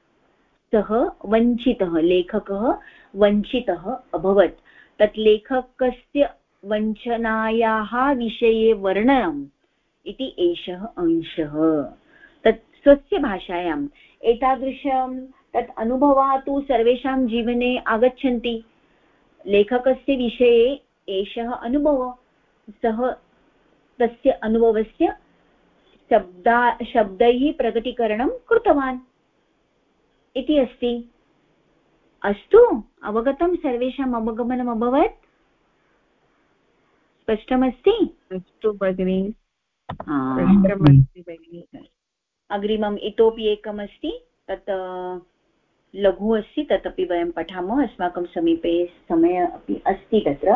सः वञ्चितः, लेखकः वञ्चितः अभवत्। तत् लेखकस्य वञ्चनायाः विषये वर्णनम् इति एषः अंशः। तत् स्वस्य भाषायाम्। एतादृशं तत् अनुभवः तु सर्वेषां जीवने आगच्छन्ति। लेखकस्य विषये एषः अनुभवः। सः तस्य अनुभवस्य शब्दा शब्दैः प्रकटीकरणं कृतवान्। इति अस्ति। अस्तु अवगतं सर्वेषाम् अवगमनम् अभवत् स्पष्टमस्ति? अस्तु भगिनि। अग्रिमम् इतोपि एकमस्ति तत् लघु अस्ति तदपि वयं पठामः। अस्माकं समीपे समयः अपि अस्ति तत्र।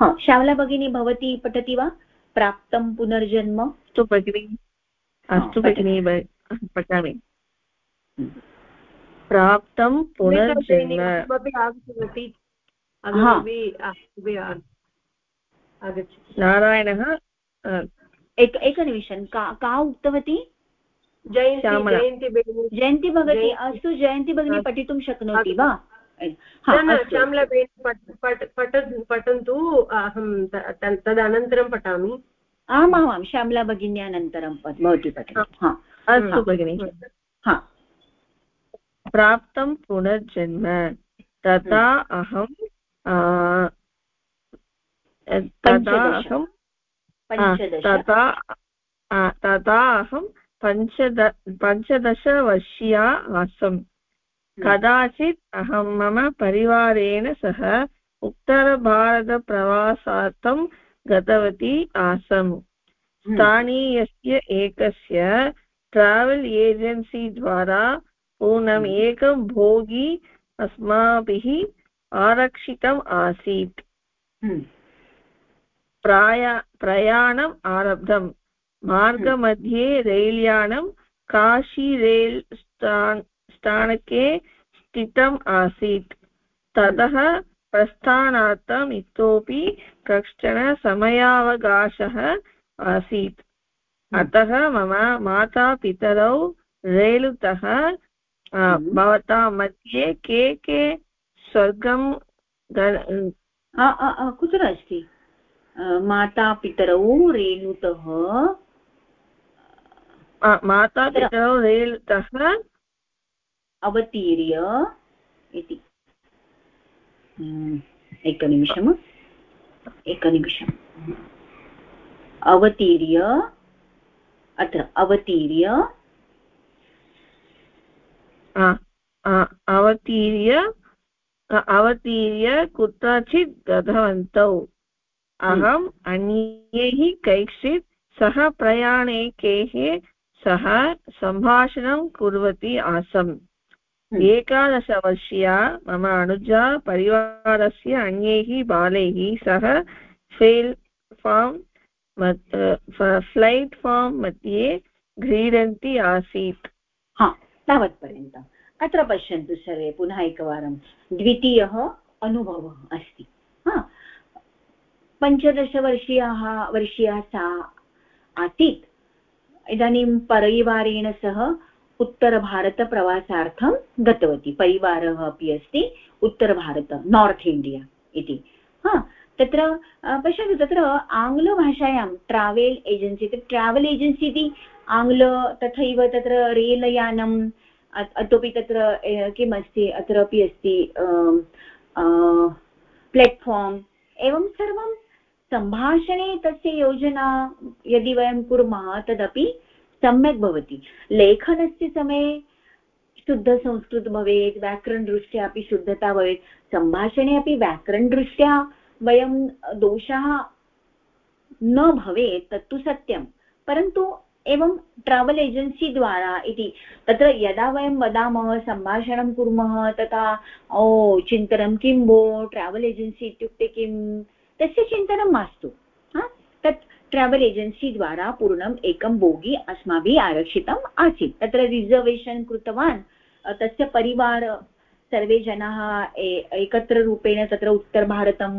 हा श्यामला भगिनी भवती पठति वा? प्राप्तं पुनर्जन्म? अस्तु भगिनि। अस्तु भगिनि पठामि। हम्म। प्राप्तं पुनर्जन्म। नारायणः एक एकनिमिषं। का का उक्तवती? जयन्ती भगिनी। अस्तु जयन्ती भगिनी पठितुं शक्नोति वा? श्यामला पठन्तु अहं तदनन्तरं पठामि। आमामां श्यामला भगिन्यानन्तरं भवती पठतु. अस्तु भगिनि. प्राप्तं पुनर्जन्म। तदा अहं तदा अहं तदा तदा अहं पञ्चद पञ्चदशवर्षीया आसम्। हम्म। कदाचित् अहं मम परिवारेण सह उत्तरभारतप्रवासार्थं गतवती आसम्। हम्म। स्थानीयस्य एकस्य ट्रावेल् एजेन्सी द्वारा पूर्णम् हम्म। एकं भोगी अस्माभिः आरक्षितम् आसीत्। प्राय प्रयाणम् आरब्धम्। मार्गमध्ये रैल्यानं काशी रेल् स्थानके स्थितम् आसीत्। ततः प्रस्थानार्थम् इतोपि कश्चन समयावकाशः आसीत्। अतः मम मातापितरौ रेलुतः हम्म। भवतां मध्ये के के स्वर्गं कुत्र अस्ति? मातापितरौ रेणुतः? मातापितरौ रेलुतः अवतीर्य इति। हम्म, एकनिमिषम् एकनिमिषम् अवतीर्य। अत्र अवतीर्य। अवतीर्य। अवतीर्य कुत्रचित् गतवन्तौ अहम् अन्यैः कैश्चित् सह प्रयाणे कैः सह सम्भाषणं कुर्वती आसम्। एकादशवर्षीया मम अनुजा परिवारस्य अन्यैः बालैः सह फेल् फार्म् फ्लैट् फार्म् मध्ये क्रीडन्ती आसीत्। हा तावत्पर्यन्तम्। अत्र पश्यन्तु सर्वे पुनः एकवारं। द्वितीयः अनुभवः अस्ति। हा। पञ्चदशवर्षीयाः वर्षीया सा आसीत्। इदानीं परिवारेण सह उत्तरभारतप्रवासार्थं गतवती, परिवारः अपि अस्ति, उत्तरभारत नार्त् इण्डिया इति। हा, तत्र पश्यन्तु तत्र आङ्ग्लभाषायां ट्रावेल् एजेन्सि ट्रावेल् एजेन्सि इति आङ्ग्ल तथैव तत्र रेलयानम् इतोपि तत्र किम् अत्रापि अस्ति प्लेट्फार्म्, एवं सर्वं सम्भाषणे तस्य योजना यदि वयं कुर्मः तदपि सम्यक् भवति। लेखनस्य समये शुद्धसंस्कृत भवेत् व्याकरणदृष्ट्या अपि शुद्धता भवेत्, सम्भाषणे अपि व्याकरणदृष्ट्या वयं दोषः न भवेत्, तत्तु सत्यं। परन्तु एवं ट्रावेल् एजेन्सि द्वारा इति, तत्र यदा वयं वदामः, सम्भाषणं कुर्मः, तथा, ओ, चिन्तनं किं भो, ट्रावेल् एजेन्सि इत्युक्ते किं, तस्य चिन्तनं मास्तु। तत् ट्रावेल् एजेन्सि द्वारा पूर्णम् एकं बोगी अस्माभिः आरक्षितम् आसीत्। तत्र रिसर्वेशन् कृतवान्। तस्य परिवार, सर्वे जनाः एकत्र रूपेण तत्र उत्तरभारतं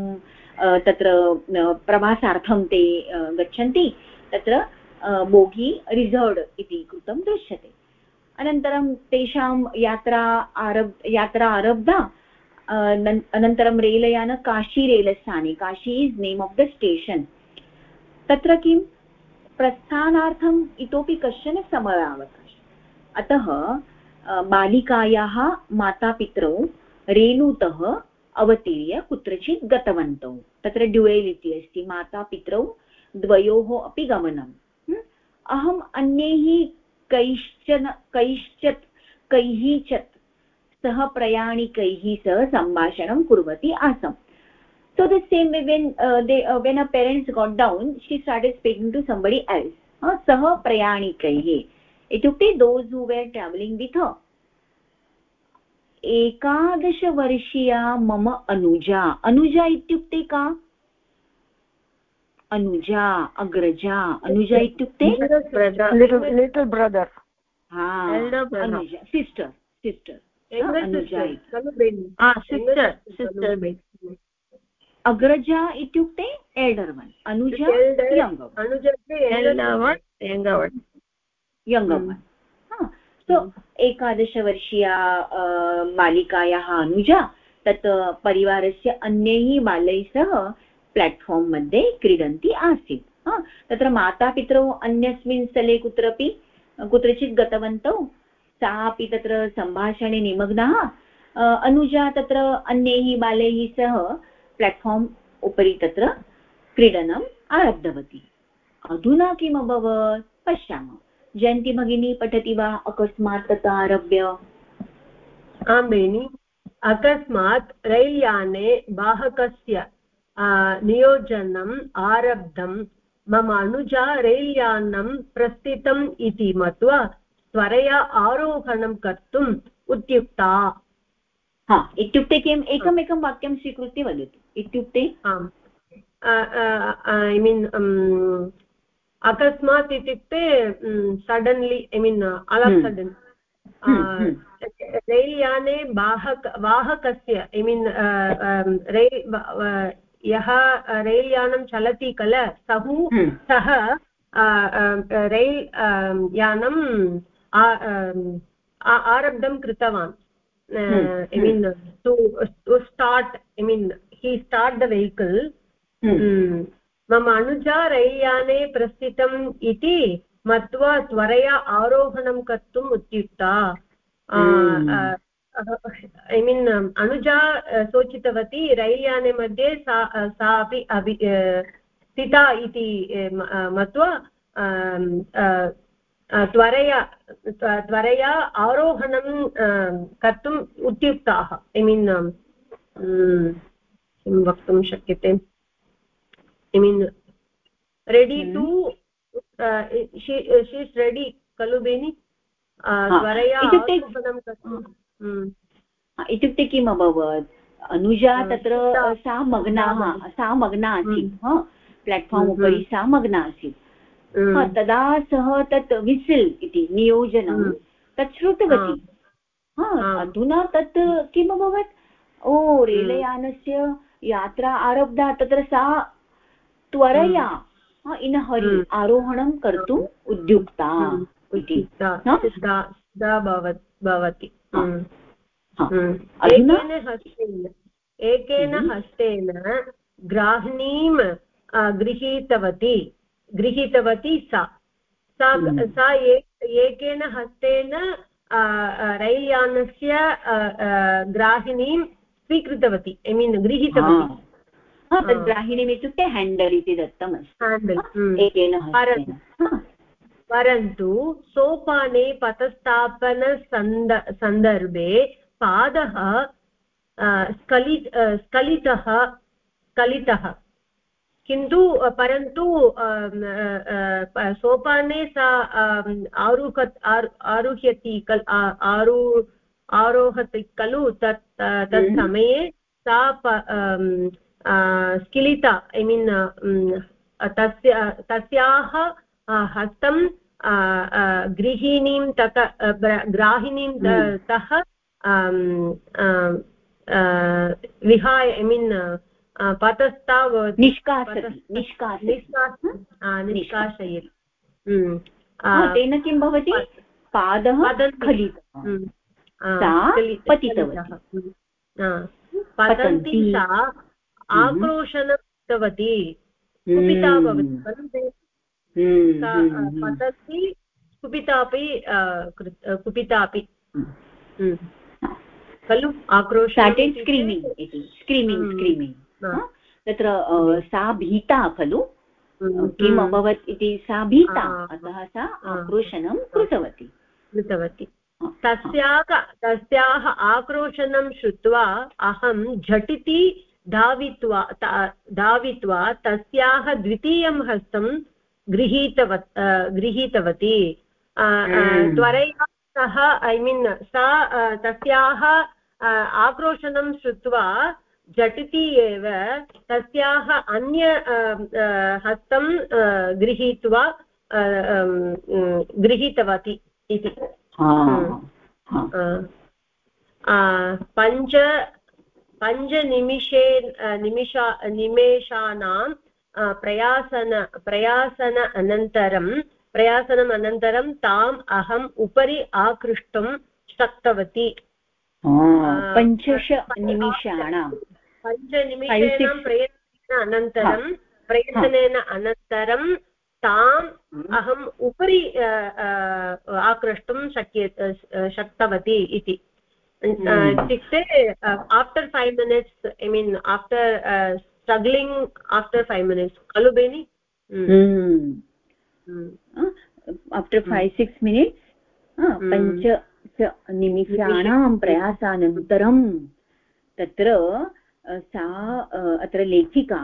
तत्र प्रवासार्थं ते गच्छन्ति। तत्र बोगी रिसर्व्ड् इति कृतं दृश्यते। अनन्तरं तेषां यात्रा आरब्, यात्रा आरब्धा अनन्तरं रेलयान Kashi रेलस्थाने। Kashi is name of the station तत्र किं? प्रस्थानार्थम् इतोपि कश्चन समयावकाशः अतः बालिकायाः मातापितरौ रेणुतः अवतीर्य कुत्रचित् गतवन्तौ। तत्र ड्युवेल् इति अस्ति, मातापितरौ द्वयोः अपि गमनम्। अहम् अन्यैः कैश्चन, कैश्चित् कैः चित् सह प्रयाणिकैः सह सम्भाषणं कुर्वती आसम्। So the same way when uh, they uh, when her parents got down she started speaking to somebody else uh, sah prayanikai itukte those who were traveling with her एकादशवर्षीया मम अनुजा अनुजा इत्युक्ते का अनुजा अग्रजा अनुजा इत्युक्ते लिटल् ब्रदर् अनुजा sister sister अनुजा अग्रजा इत्युक्ते एल्डर् वन् अनुजा यङ्गवन् सो एकादशवर्षीया बालिकायाः अनुजा तत् परिवारस्य अन्यैः बालैः सह प्लेट्फार्म् मध्ये क्रीडन्ती आसीत्। तत्र मातापितरौ अन्यस्मिन् स्थले कुत्रापि कुत्रचित् गतवन्तौ सा अपि तत्र सम्भाषणे निमग्नाः अनुजा तत्र अन्यैः बालैः सह प्लेट्फार्म् उपरि तत्र क्रीडनम् आरब्धवती। अधुना किम् अभवत्? पश्यामः। जयन्ती भगिनी, पठति वा? अकस्मात् तत् आरभ्य? आं बेनि अकस्मात् रैल्याने वाहकस्य नियोजनम् आरब्धं। मम अनुजा रैल्यानं प्रस्थितम् इति मत्वा त्वरया आरोहणं कर्तुम् उद्युक्ता। हा इत्युक्ते किम् एकमेकं वाक्यं स्वीकृत्य वदतु। इत्युक्ते? आम्। ऐ मीन् अकस्मात् इत्युक्ते suddenly I mean all sudden rail याने वाहक वाहकस्य ऐ मीन् रैल् यः रैल् यानं चलति किल सः हम्म। सः रैल् यानं आरब्धं कृतवान्। I mean to start I mean he start the vehicle मम अनुजा रैल्याने प्रस्थितम् इति मत्वा त्वरया आरोहणं कर्तुम् उद्युक्ता ऐ मीन् अनुजा सोचितवती रैल्याने मध्ये सा सा अपि अभि स्थिता इति मत्वा त्वरया त्वरया आरोहणं कर्तुम् उद्युक्ताः. ऐ मीन् किं वक्तुं शक्यते? I mean ready to she's ready खलु बेनि? त्वरया इत्युक्ते किम् अभवत्? अनुजा तत्र सा मग्नाः सा मग्ना आसीत् प्लाट्फार्म् उपरि सा मग्ना आसीत्। तदा सः तत् विसिल् इति नियोजनं तत् श्रुतवती. अधुना तत् किम् अभवत्? ओ रेलयानस्य यात्रा आरब्धा तत्र सा त्वरया इन हरि आरोहणं कर्तुम् उद्युक्ता इति. भवति एकेन हस्तेन एकेन हस्तेन ग्राहिणीं गृहीतवती. गृहीतवती सा। सा सा एकेन हस्तेन रैल्यानस्य ग्राहिणीं स्वीकृतवती। ऐ मीन् गृहीतवती। तद् ग्राहिणीम् इत्युक्ते हेण्डल् इति दत्तमस्ति। परन्तु सोपाने पथस्थापनसन्द सन्दर्भे पादः स्खलि स्खलितः स्खलितः। किन्तु परन्तु सोपाने सा आरुह आरुह्यति कल् आरु आरोहति खलु तत् तत् हम्म। समये सा स्खलिता ऐ मीन् तस्य तस्याः हस्तं गृहिणीं तत ग्राहिणीं हम्म। तः विहाय ऐ मीन् पतस्था निष्कासयति तेन किं भवति पादः पतन्ती सा आक्रोशनं कृतवती कुपिता भवति पतन्ती कुपितापि कुपितापि खलु आक्रोश स्क्रीमिङ्ग् इति स्क्रीमिङ्ग् स्क्रीमिङ्ग् तत्र सा भीता खलु? किम् अभवत् इति? सा भीता। अतः सा आक्रोशनं कृतवती। कृतवती। तस्याः तस्याः आक्रोशनं श्रुत्वा अहं झटिति धावित्वा धावित्वा तस्याः द्वितीयं हस्तं गृहीतवत् गृहीतवती। त्वरया सः ऐ मीन् सा तस्याः आक्रोशनं श्रुत्वा झटिति एव तस्याः अन्य हस्तं गृहीत्वा गृहीतवती इति। पञ्च पञ्चनिमिषे निमिषा निमेषानां प्रयासन प्रयासन अनन्तरं प्रयासनम् अनन्तरं ताम् अहम् उपरि आकृष्टुं शक्तवती। पञ्चशनिमिषाणां पञ्चनिमिषाणां प्रयत्नेन अनन्तरं प्रयत्नेन अनन्तरं ताम् हम्म। अहम् उपरि आकृष्टुं शक्य शक्तवती इति। हम्म। इत्युक्ते after five minutes I mean after struggling after five minutes खलु बेनि? आफ्टर् फैव् सिक्स् मिनिट्स् पञ्च निमिषाणां प्रयासानन्तरं तत्र सा अत्र लेखिका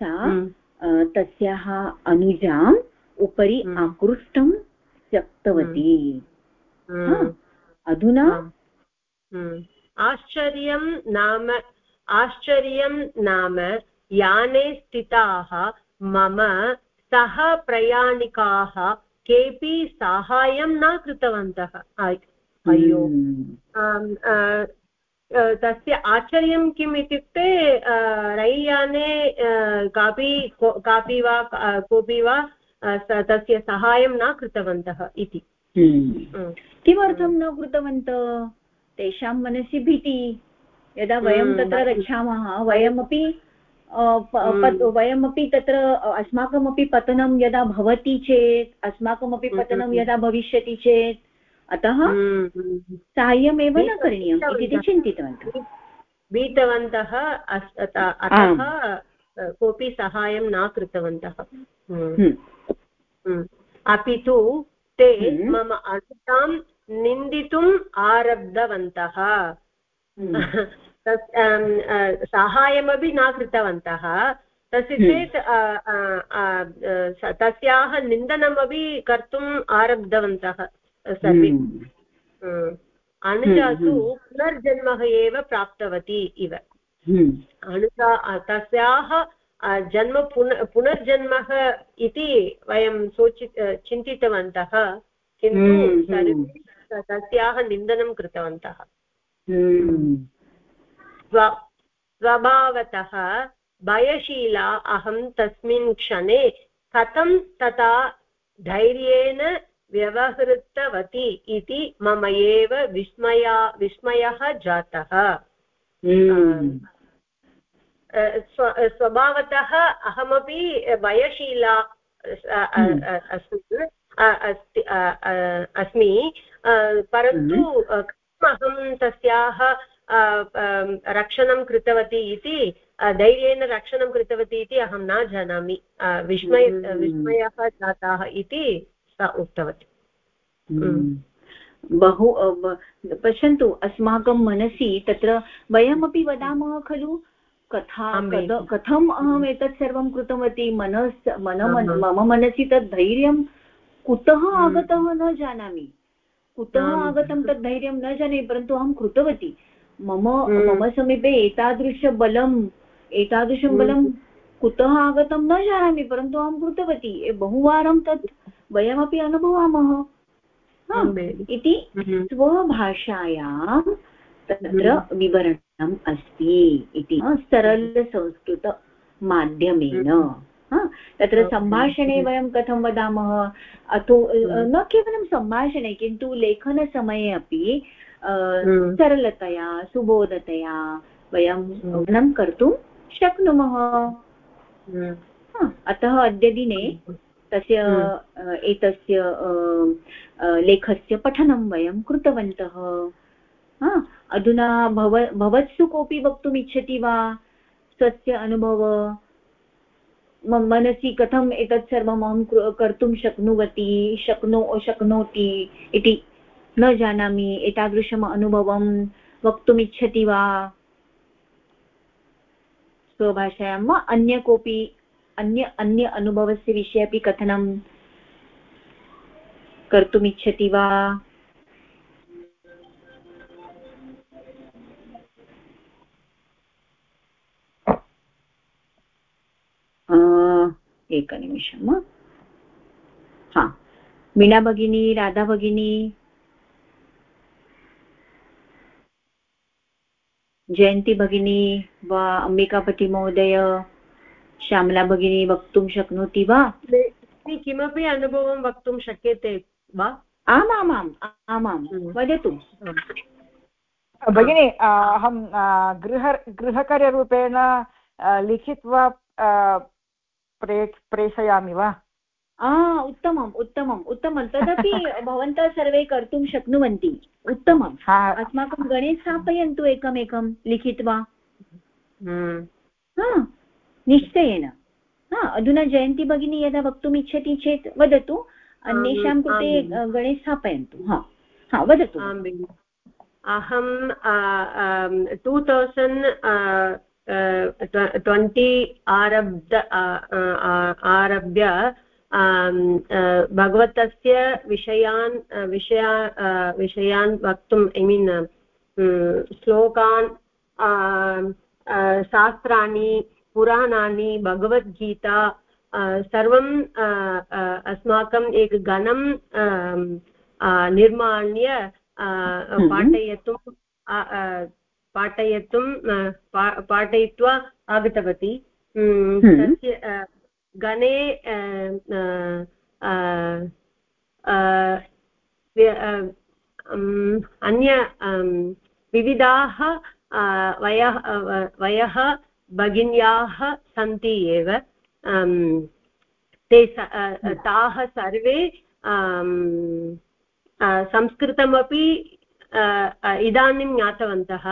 सा हम्म। तस्याः अनुजाम् उपरि हम्म। आकृष्टं शक्तवती हम्म। अधुना आश्चर्यं नाम आश्चर्यं नाम याने स्थिताः मम सह प्रयाणिकाः केऽपि साहाय्यं न कृतवन्तः अय्यो। तस्य आश्चर्यं किम् इत्युक्ते रैल्याने कापि कापि वा कोऽपि वा तस्य साहाय्यं न कृतवन्तः इति हम्म। किमर्थं न कृतवन्तः तेषां मनसि भीतिः यदा वयं हम्म। तत्र गच्छामः वयमपि हम्म। वयमपि तत्र अस्माकमपि पतनं यदा भवति चेत् अस्माकमपि हम्म, पतनं हम्म, यदा भविष्यति चेत् अतः साहाय्यमेव न करणीयम् इति चिन्तितवन्तः। भीतवन्तः अतः कोऽपि साहाय्यं न कृतवन्तः। अपि तु ते हम्म। मम अनुजां निन्दितुम् आरब्धवन्तः। हम्म। तस् साहाय्यमपि न कृतवन्तः। तस्य हम्म। चेत् तस्याः निन्दनमपि कर्तुम् आरब्धवन्तः। सर्वे हम्म। हम्म। अनुजा हम्म, तु हम्म। पुनर्जन्मः एव प्राप्तवती इव। अनुजा तस्याः जन्म पुन पुनर्जन्मः इति वयं सोचि चिन्तितवन्तः किन्तु सर्वे तस्याः निन्दनं कृतवन्तः। स्वभावतः भयशीला अहं तस्मिन् क्षणे कथं तथा धैर्येण व्यवहृतवती इति मम एव विस्मया विस्मयः जातः। हम्म। स्व स्वभावतः अहमपि अस्मि अ, अस्ति अस्मि। परन्तु कथम् अहं तस्याः रक्षणं कृतवती इति धैर्येण रक्षणं कृतवती इति अहं न जानामि। विस्मय हम्म। विस्मयः जाताः इति सा उक्तवती। हम्म। बहु अ, ब- पश्यन्तु अस्माकं मनसि तत्र वयमपि वदामः खलु कथा। कथम् अहम् एतत् सर्वं कृतवती मनस् मन मम मनसि तत् धैर्यं कुतः आगतः न जानामि। कुतः। आगतं तत् धैर्यं न जानामि परन्तु अहं कृतवती। मम हम्म। मम समीपे एतादृशबलम् एतादृशं बलं कुतः आगतं न जानामि परन्तु अहं कृतवती। बहुवारं तत् वयमपि अनुभवामः। इति हम्म। स्वभाषायां तत्र विवरणम् अस्ति इति। सरलसंस्कृतमाध्यमेन। तत्र सम्भाषणे वयं कथं वदामः? अथो न केवलं सम्भाषणे किन्तु लेखनसमये अपि हम्म। सरलतया सुबोधतया वयं वर्णनं कर्तुं शक्नुमः। हम्म। अतः अद्यदिने तस्य अ, एतस्य लेखस्य पठनं वयं कृतवन्तः। अधुना भव भवत्सु कोऽपि वक्तुम् इच्छति वा? स्वस्य अनुभव? मम मनसि कथम् एतत् सर्वम् अहं कर्तुं शक्नुवती शक्नो शक्नोति इति न जानामि। एतादृशम् अनुभवं वक्तुम् इच्छति वा? स्वभाषायां वा अन्य कोऽपि अन्य अन्य अनुभवस्य विषये अपि कथनं कर्तुमिच्छति वा? एकनिमिषं वा। हा? मीना भगिनी, राधा भगिनी? जयन्ती भगिनी वा अम्बिकापतिमहोदय श्यामला भगिनी वक्तुं शक्नोति वा? किमपि अनुभवं वक्तुं शक्यते वा? आमामाम् आमां हम्म। वदतु। भगिनि अहं गृह गृहकार्यरूपेण लिखित्वा प्रे प्रेषयामि वा? आ उत्तमम् उत्तमम् उत्तमं तदपि भवन्तः सर्वे कर्तुं शक्नुवन्ति। उत्तमम्। अस्माकं गणे स्थापयन्तु एकमेकं लिखित्वा। हम्म। निश्चयेन। हा अधुना जयन्ती भगिनी यदा वक्तुम् इच्छति चेत् वदतु अन्येषां कृते अ, गणे स्थापयन्तु। हा हा वदतु। अहं टु तौसण्ड् ट्वेण्टि आरब्ध अ, अ, आरभ्य अ, भगवतस्य विषयान् विषया अ, विषयान् वक्तुम् ऐ मीन् श्लोकान् अ, अ, शास्त्राणि पुराणानि भगवद्गीता सर्वं अ, अस्माकम् एक गणं निर्माण्य पाठयितुं अ, अ, पाठयितुं पाठयित्वा आगतवती हम्म। तस्य गणे अन्य विविधाः वयः वयः भगिन्याः सन्ति एव ते ताः सर्वे संस्कृतमपि इदानीं ज्ञातवन्तः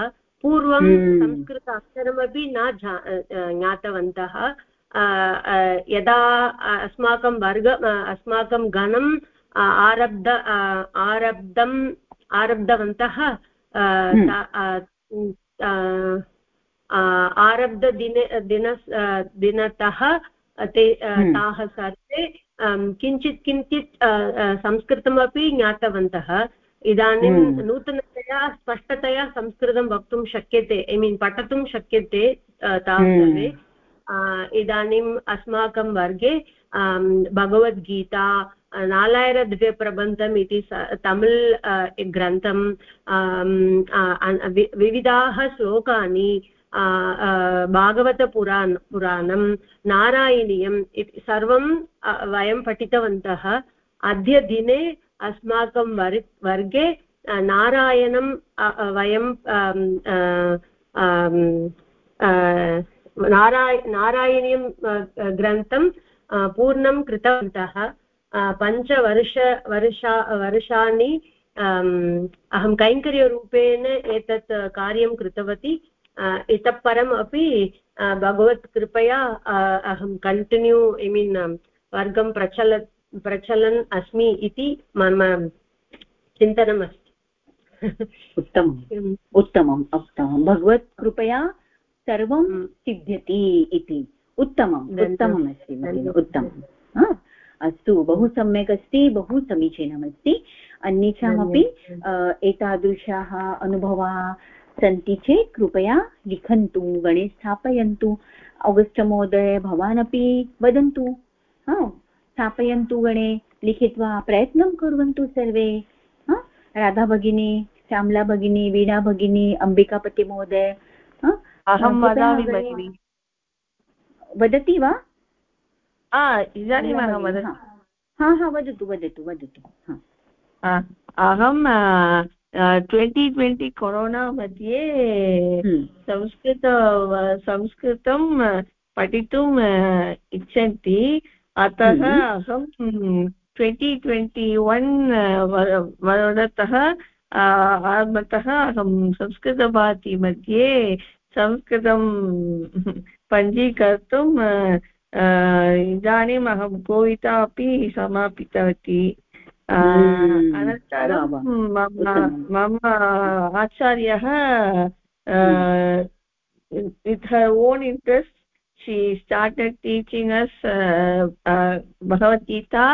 पूर्वं हम्म। संस्कृत अक्षरमपि न ज्ञातवन्तः यदा अस्माकं वर्ग अस्माकं गणं आरब्ध आरब्धम् आरब्धवन्तः आरब्धदिने दिन दिनतः ते ताः सर्वे किञ्चित् किञ्चित् संस्कृतमपि ज्ञातवन्तः। इदानीं नूतनतया स्पष्टतया संस्कृतं वक्तुं शक्यते ऐ मीन् पठितुं शक्यते ताः सर्वे। इदानीम् अस्माकं वर्गे भगवद्गीता नालायरद्व्यप्रबन्धम् इति तमिळ् ग्रन्थं विविधाः श्लोकानि भागवतपुराण पुराणं नारायणीयम् इति सर्वं वयं पठितवन्तः अद्य दिने अस्माकं वर् वर्गे नारायणं वयं नाराय नारायणीयं ग्रन्थं पूर्णं कृतवन्तः पञ्चवर्ष वर्षा वर्षाणि अहं कैङ्कर्यरूपेण एतत् कार्यं कृतवती इतः परम् अपि भगवत्कृपया अहं कण्टिन्यू ऐ मीन् वर्गं प्रचल प्रचलन् अस्मि इति मम चिन्तनम् अस्ति। उत्तमम्। उत्तमम् उत्तमं भगवत्कृपया सर्वं सिद्ध्यति इति। उत्तमम् उत्तममस्ति भगिनि उत्तमम्। अस्तु बहु सम्यक् अस्ति बहु समीचीनमस्ति अन्येषामपि एतादृशाः अनुभवाः सन्ति चेत् कृपया लिखन्तु गणे स्थापयन्तु अगस्ट् महोदय भवान् अपि वदन्तु स्थापयन्तु गणे लिखित्वा प्रयत्नं कुर्वन्तु सर्वे। राधा भगिनी श्यामला भगिनी वीणा भगिनी अम्बिकापतिमहोदय अहं वदामि भगिनि। वदति वा? इदानीम् अहं वदामि हा। हा वदतु वदतु वदतु। अहं ट्वेण्टि ट्वेण्टि कोरोना मध्ये। संस्कृत संस्कृतं पठितुम् इच्छन्ति अतः। अहं ट्वेण्टि ट्वेण्टि वन् वरतः आरम्भतः अहं संस्कृतभारती मध्ये संस्कृतं पञ्जीकर्तुम् इदानीम् अहं कविता अपि समापितवती अनन्तरं मम आचार्यः with her own interest she started teaching us Bhagavad Gita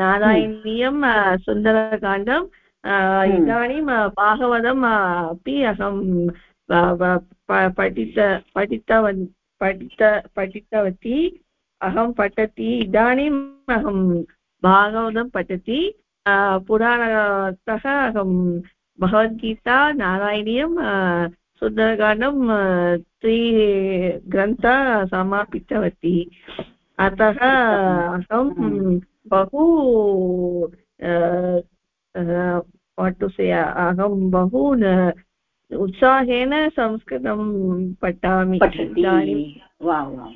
Narayaneeyam सुन्दरकाण्डम् हम्म। इदानीं भागवतम् अपि अहं पठित पठितवन् पठित पठितवती अहं पठति। इदानीम् अहं भागवतं पठति। पुराणतः अहं भगवद्गीता नारायणीयं सुन्दरकाण्डं त्रि ग्रन्थ समापितवती। अतः अहं बहु वाट् अहं बहु उत्साहेन संस्कृतं पठामि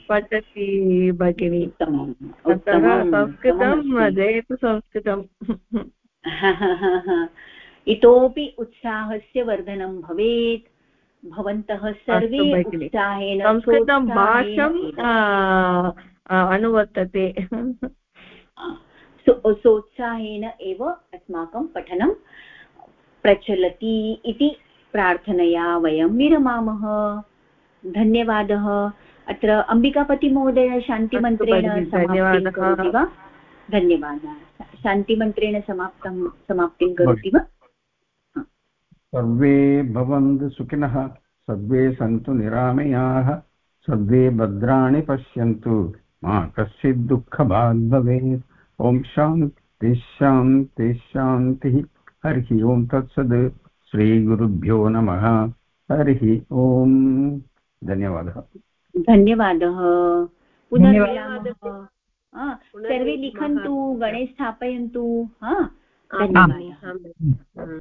पठति भगिनि। अतः संस्कृतं जयतु संस्कृतम्। इतोपि उत्साहस्य वर्धनं भवेत्। भवन्तः सर्वे उत्साहेन संस्कृतं भाषम् अनुवर्तते। सोत्साहेन एव अस्माकं पठनं प्रचलति इति प्रार्थनया वयं विरमामः। धन्यवादः। अत्र अम्बिकापतिमहोदय शान्तिमन्त्रेण समाप्तिं करोति वा? धन्यवादः। शान्तिमन्त्रेण समाप्तं समाप्तिं करोति वा? सर्वे भवन्तु सुखिनः सर्वे सन्तु निरामयाः सर्वे भद्राणि पश्यन्तु। मा कश्चित् दुःखभाग् भवेत्। ॐ शान्तिः शान्तिः शान्तिः। हरिः ओं तत्सद्। श्रीगुरुभ्यो नमः। हरिः ओम्। धन्यवादः। धन्यवादः। पुनर्मिलामः सर्वे लिखन्तु गणे स्थापयन्तु। हा धन्यवादः।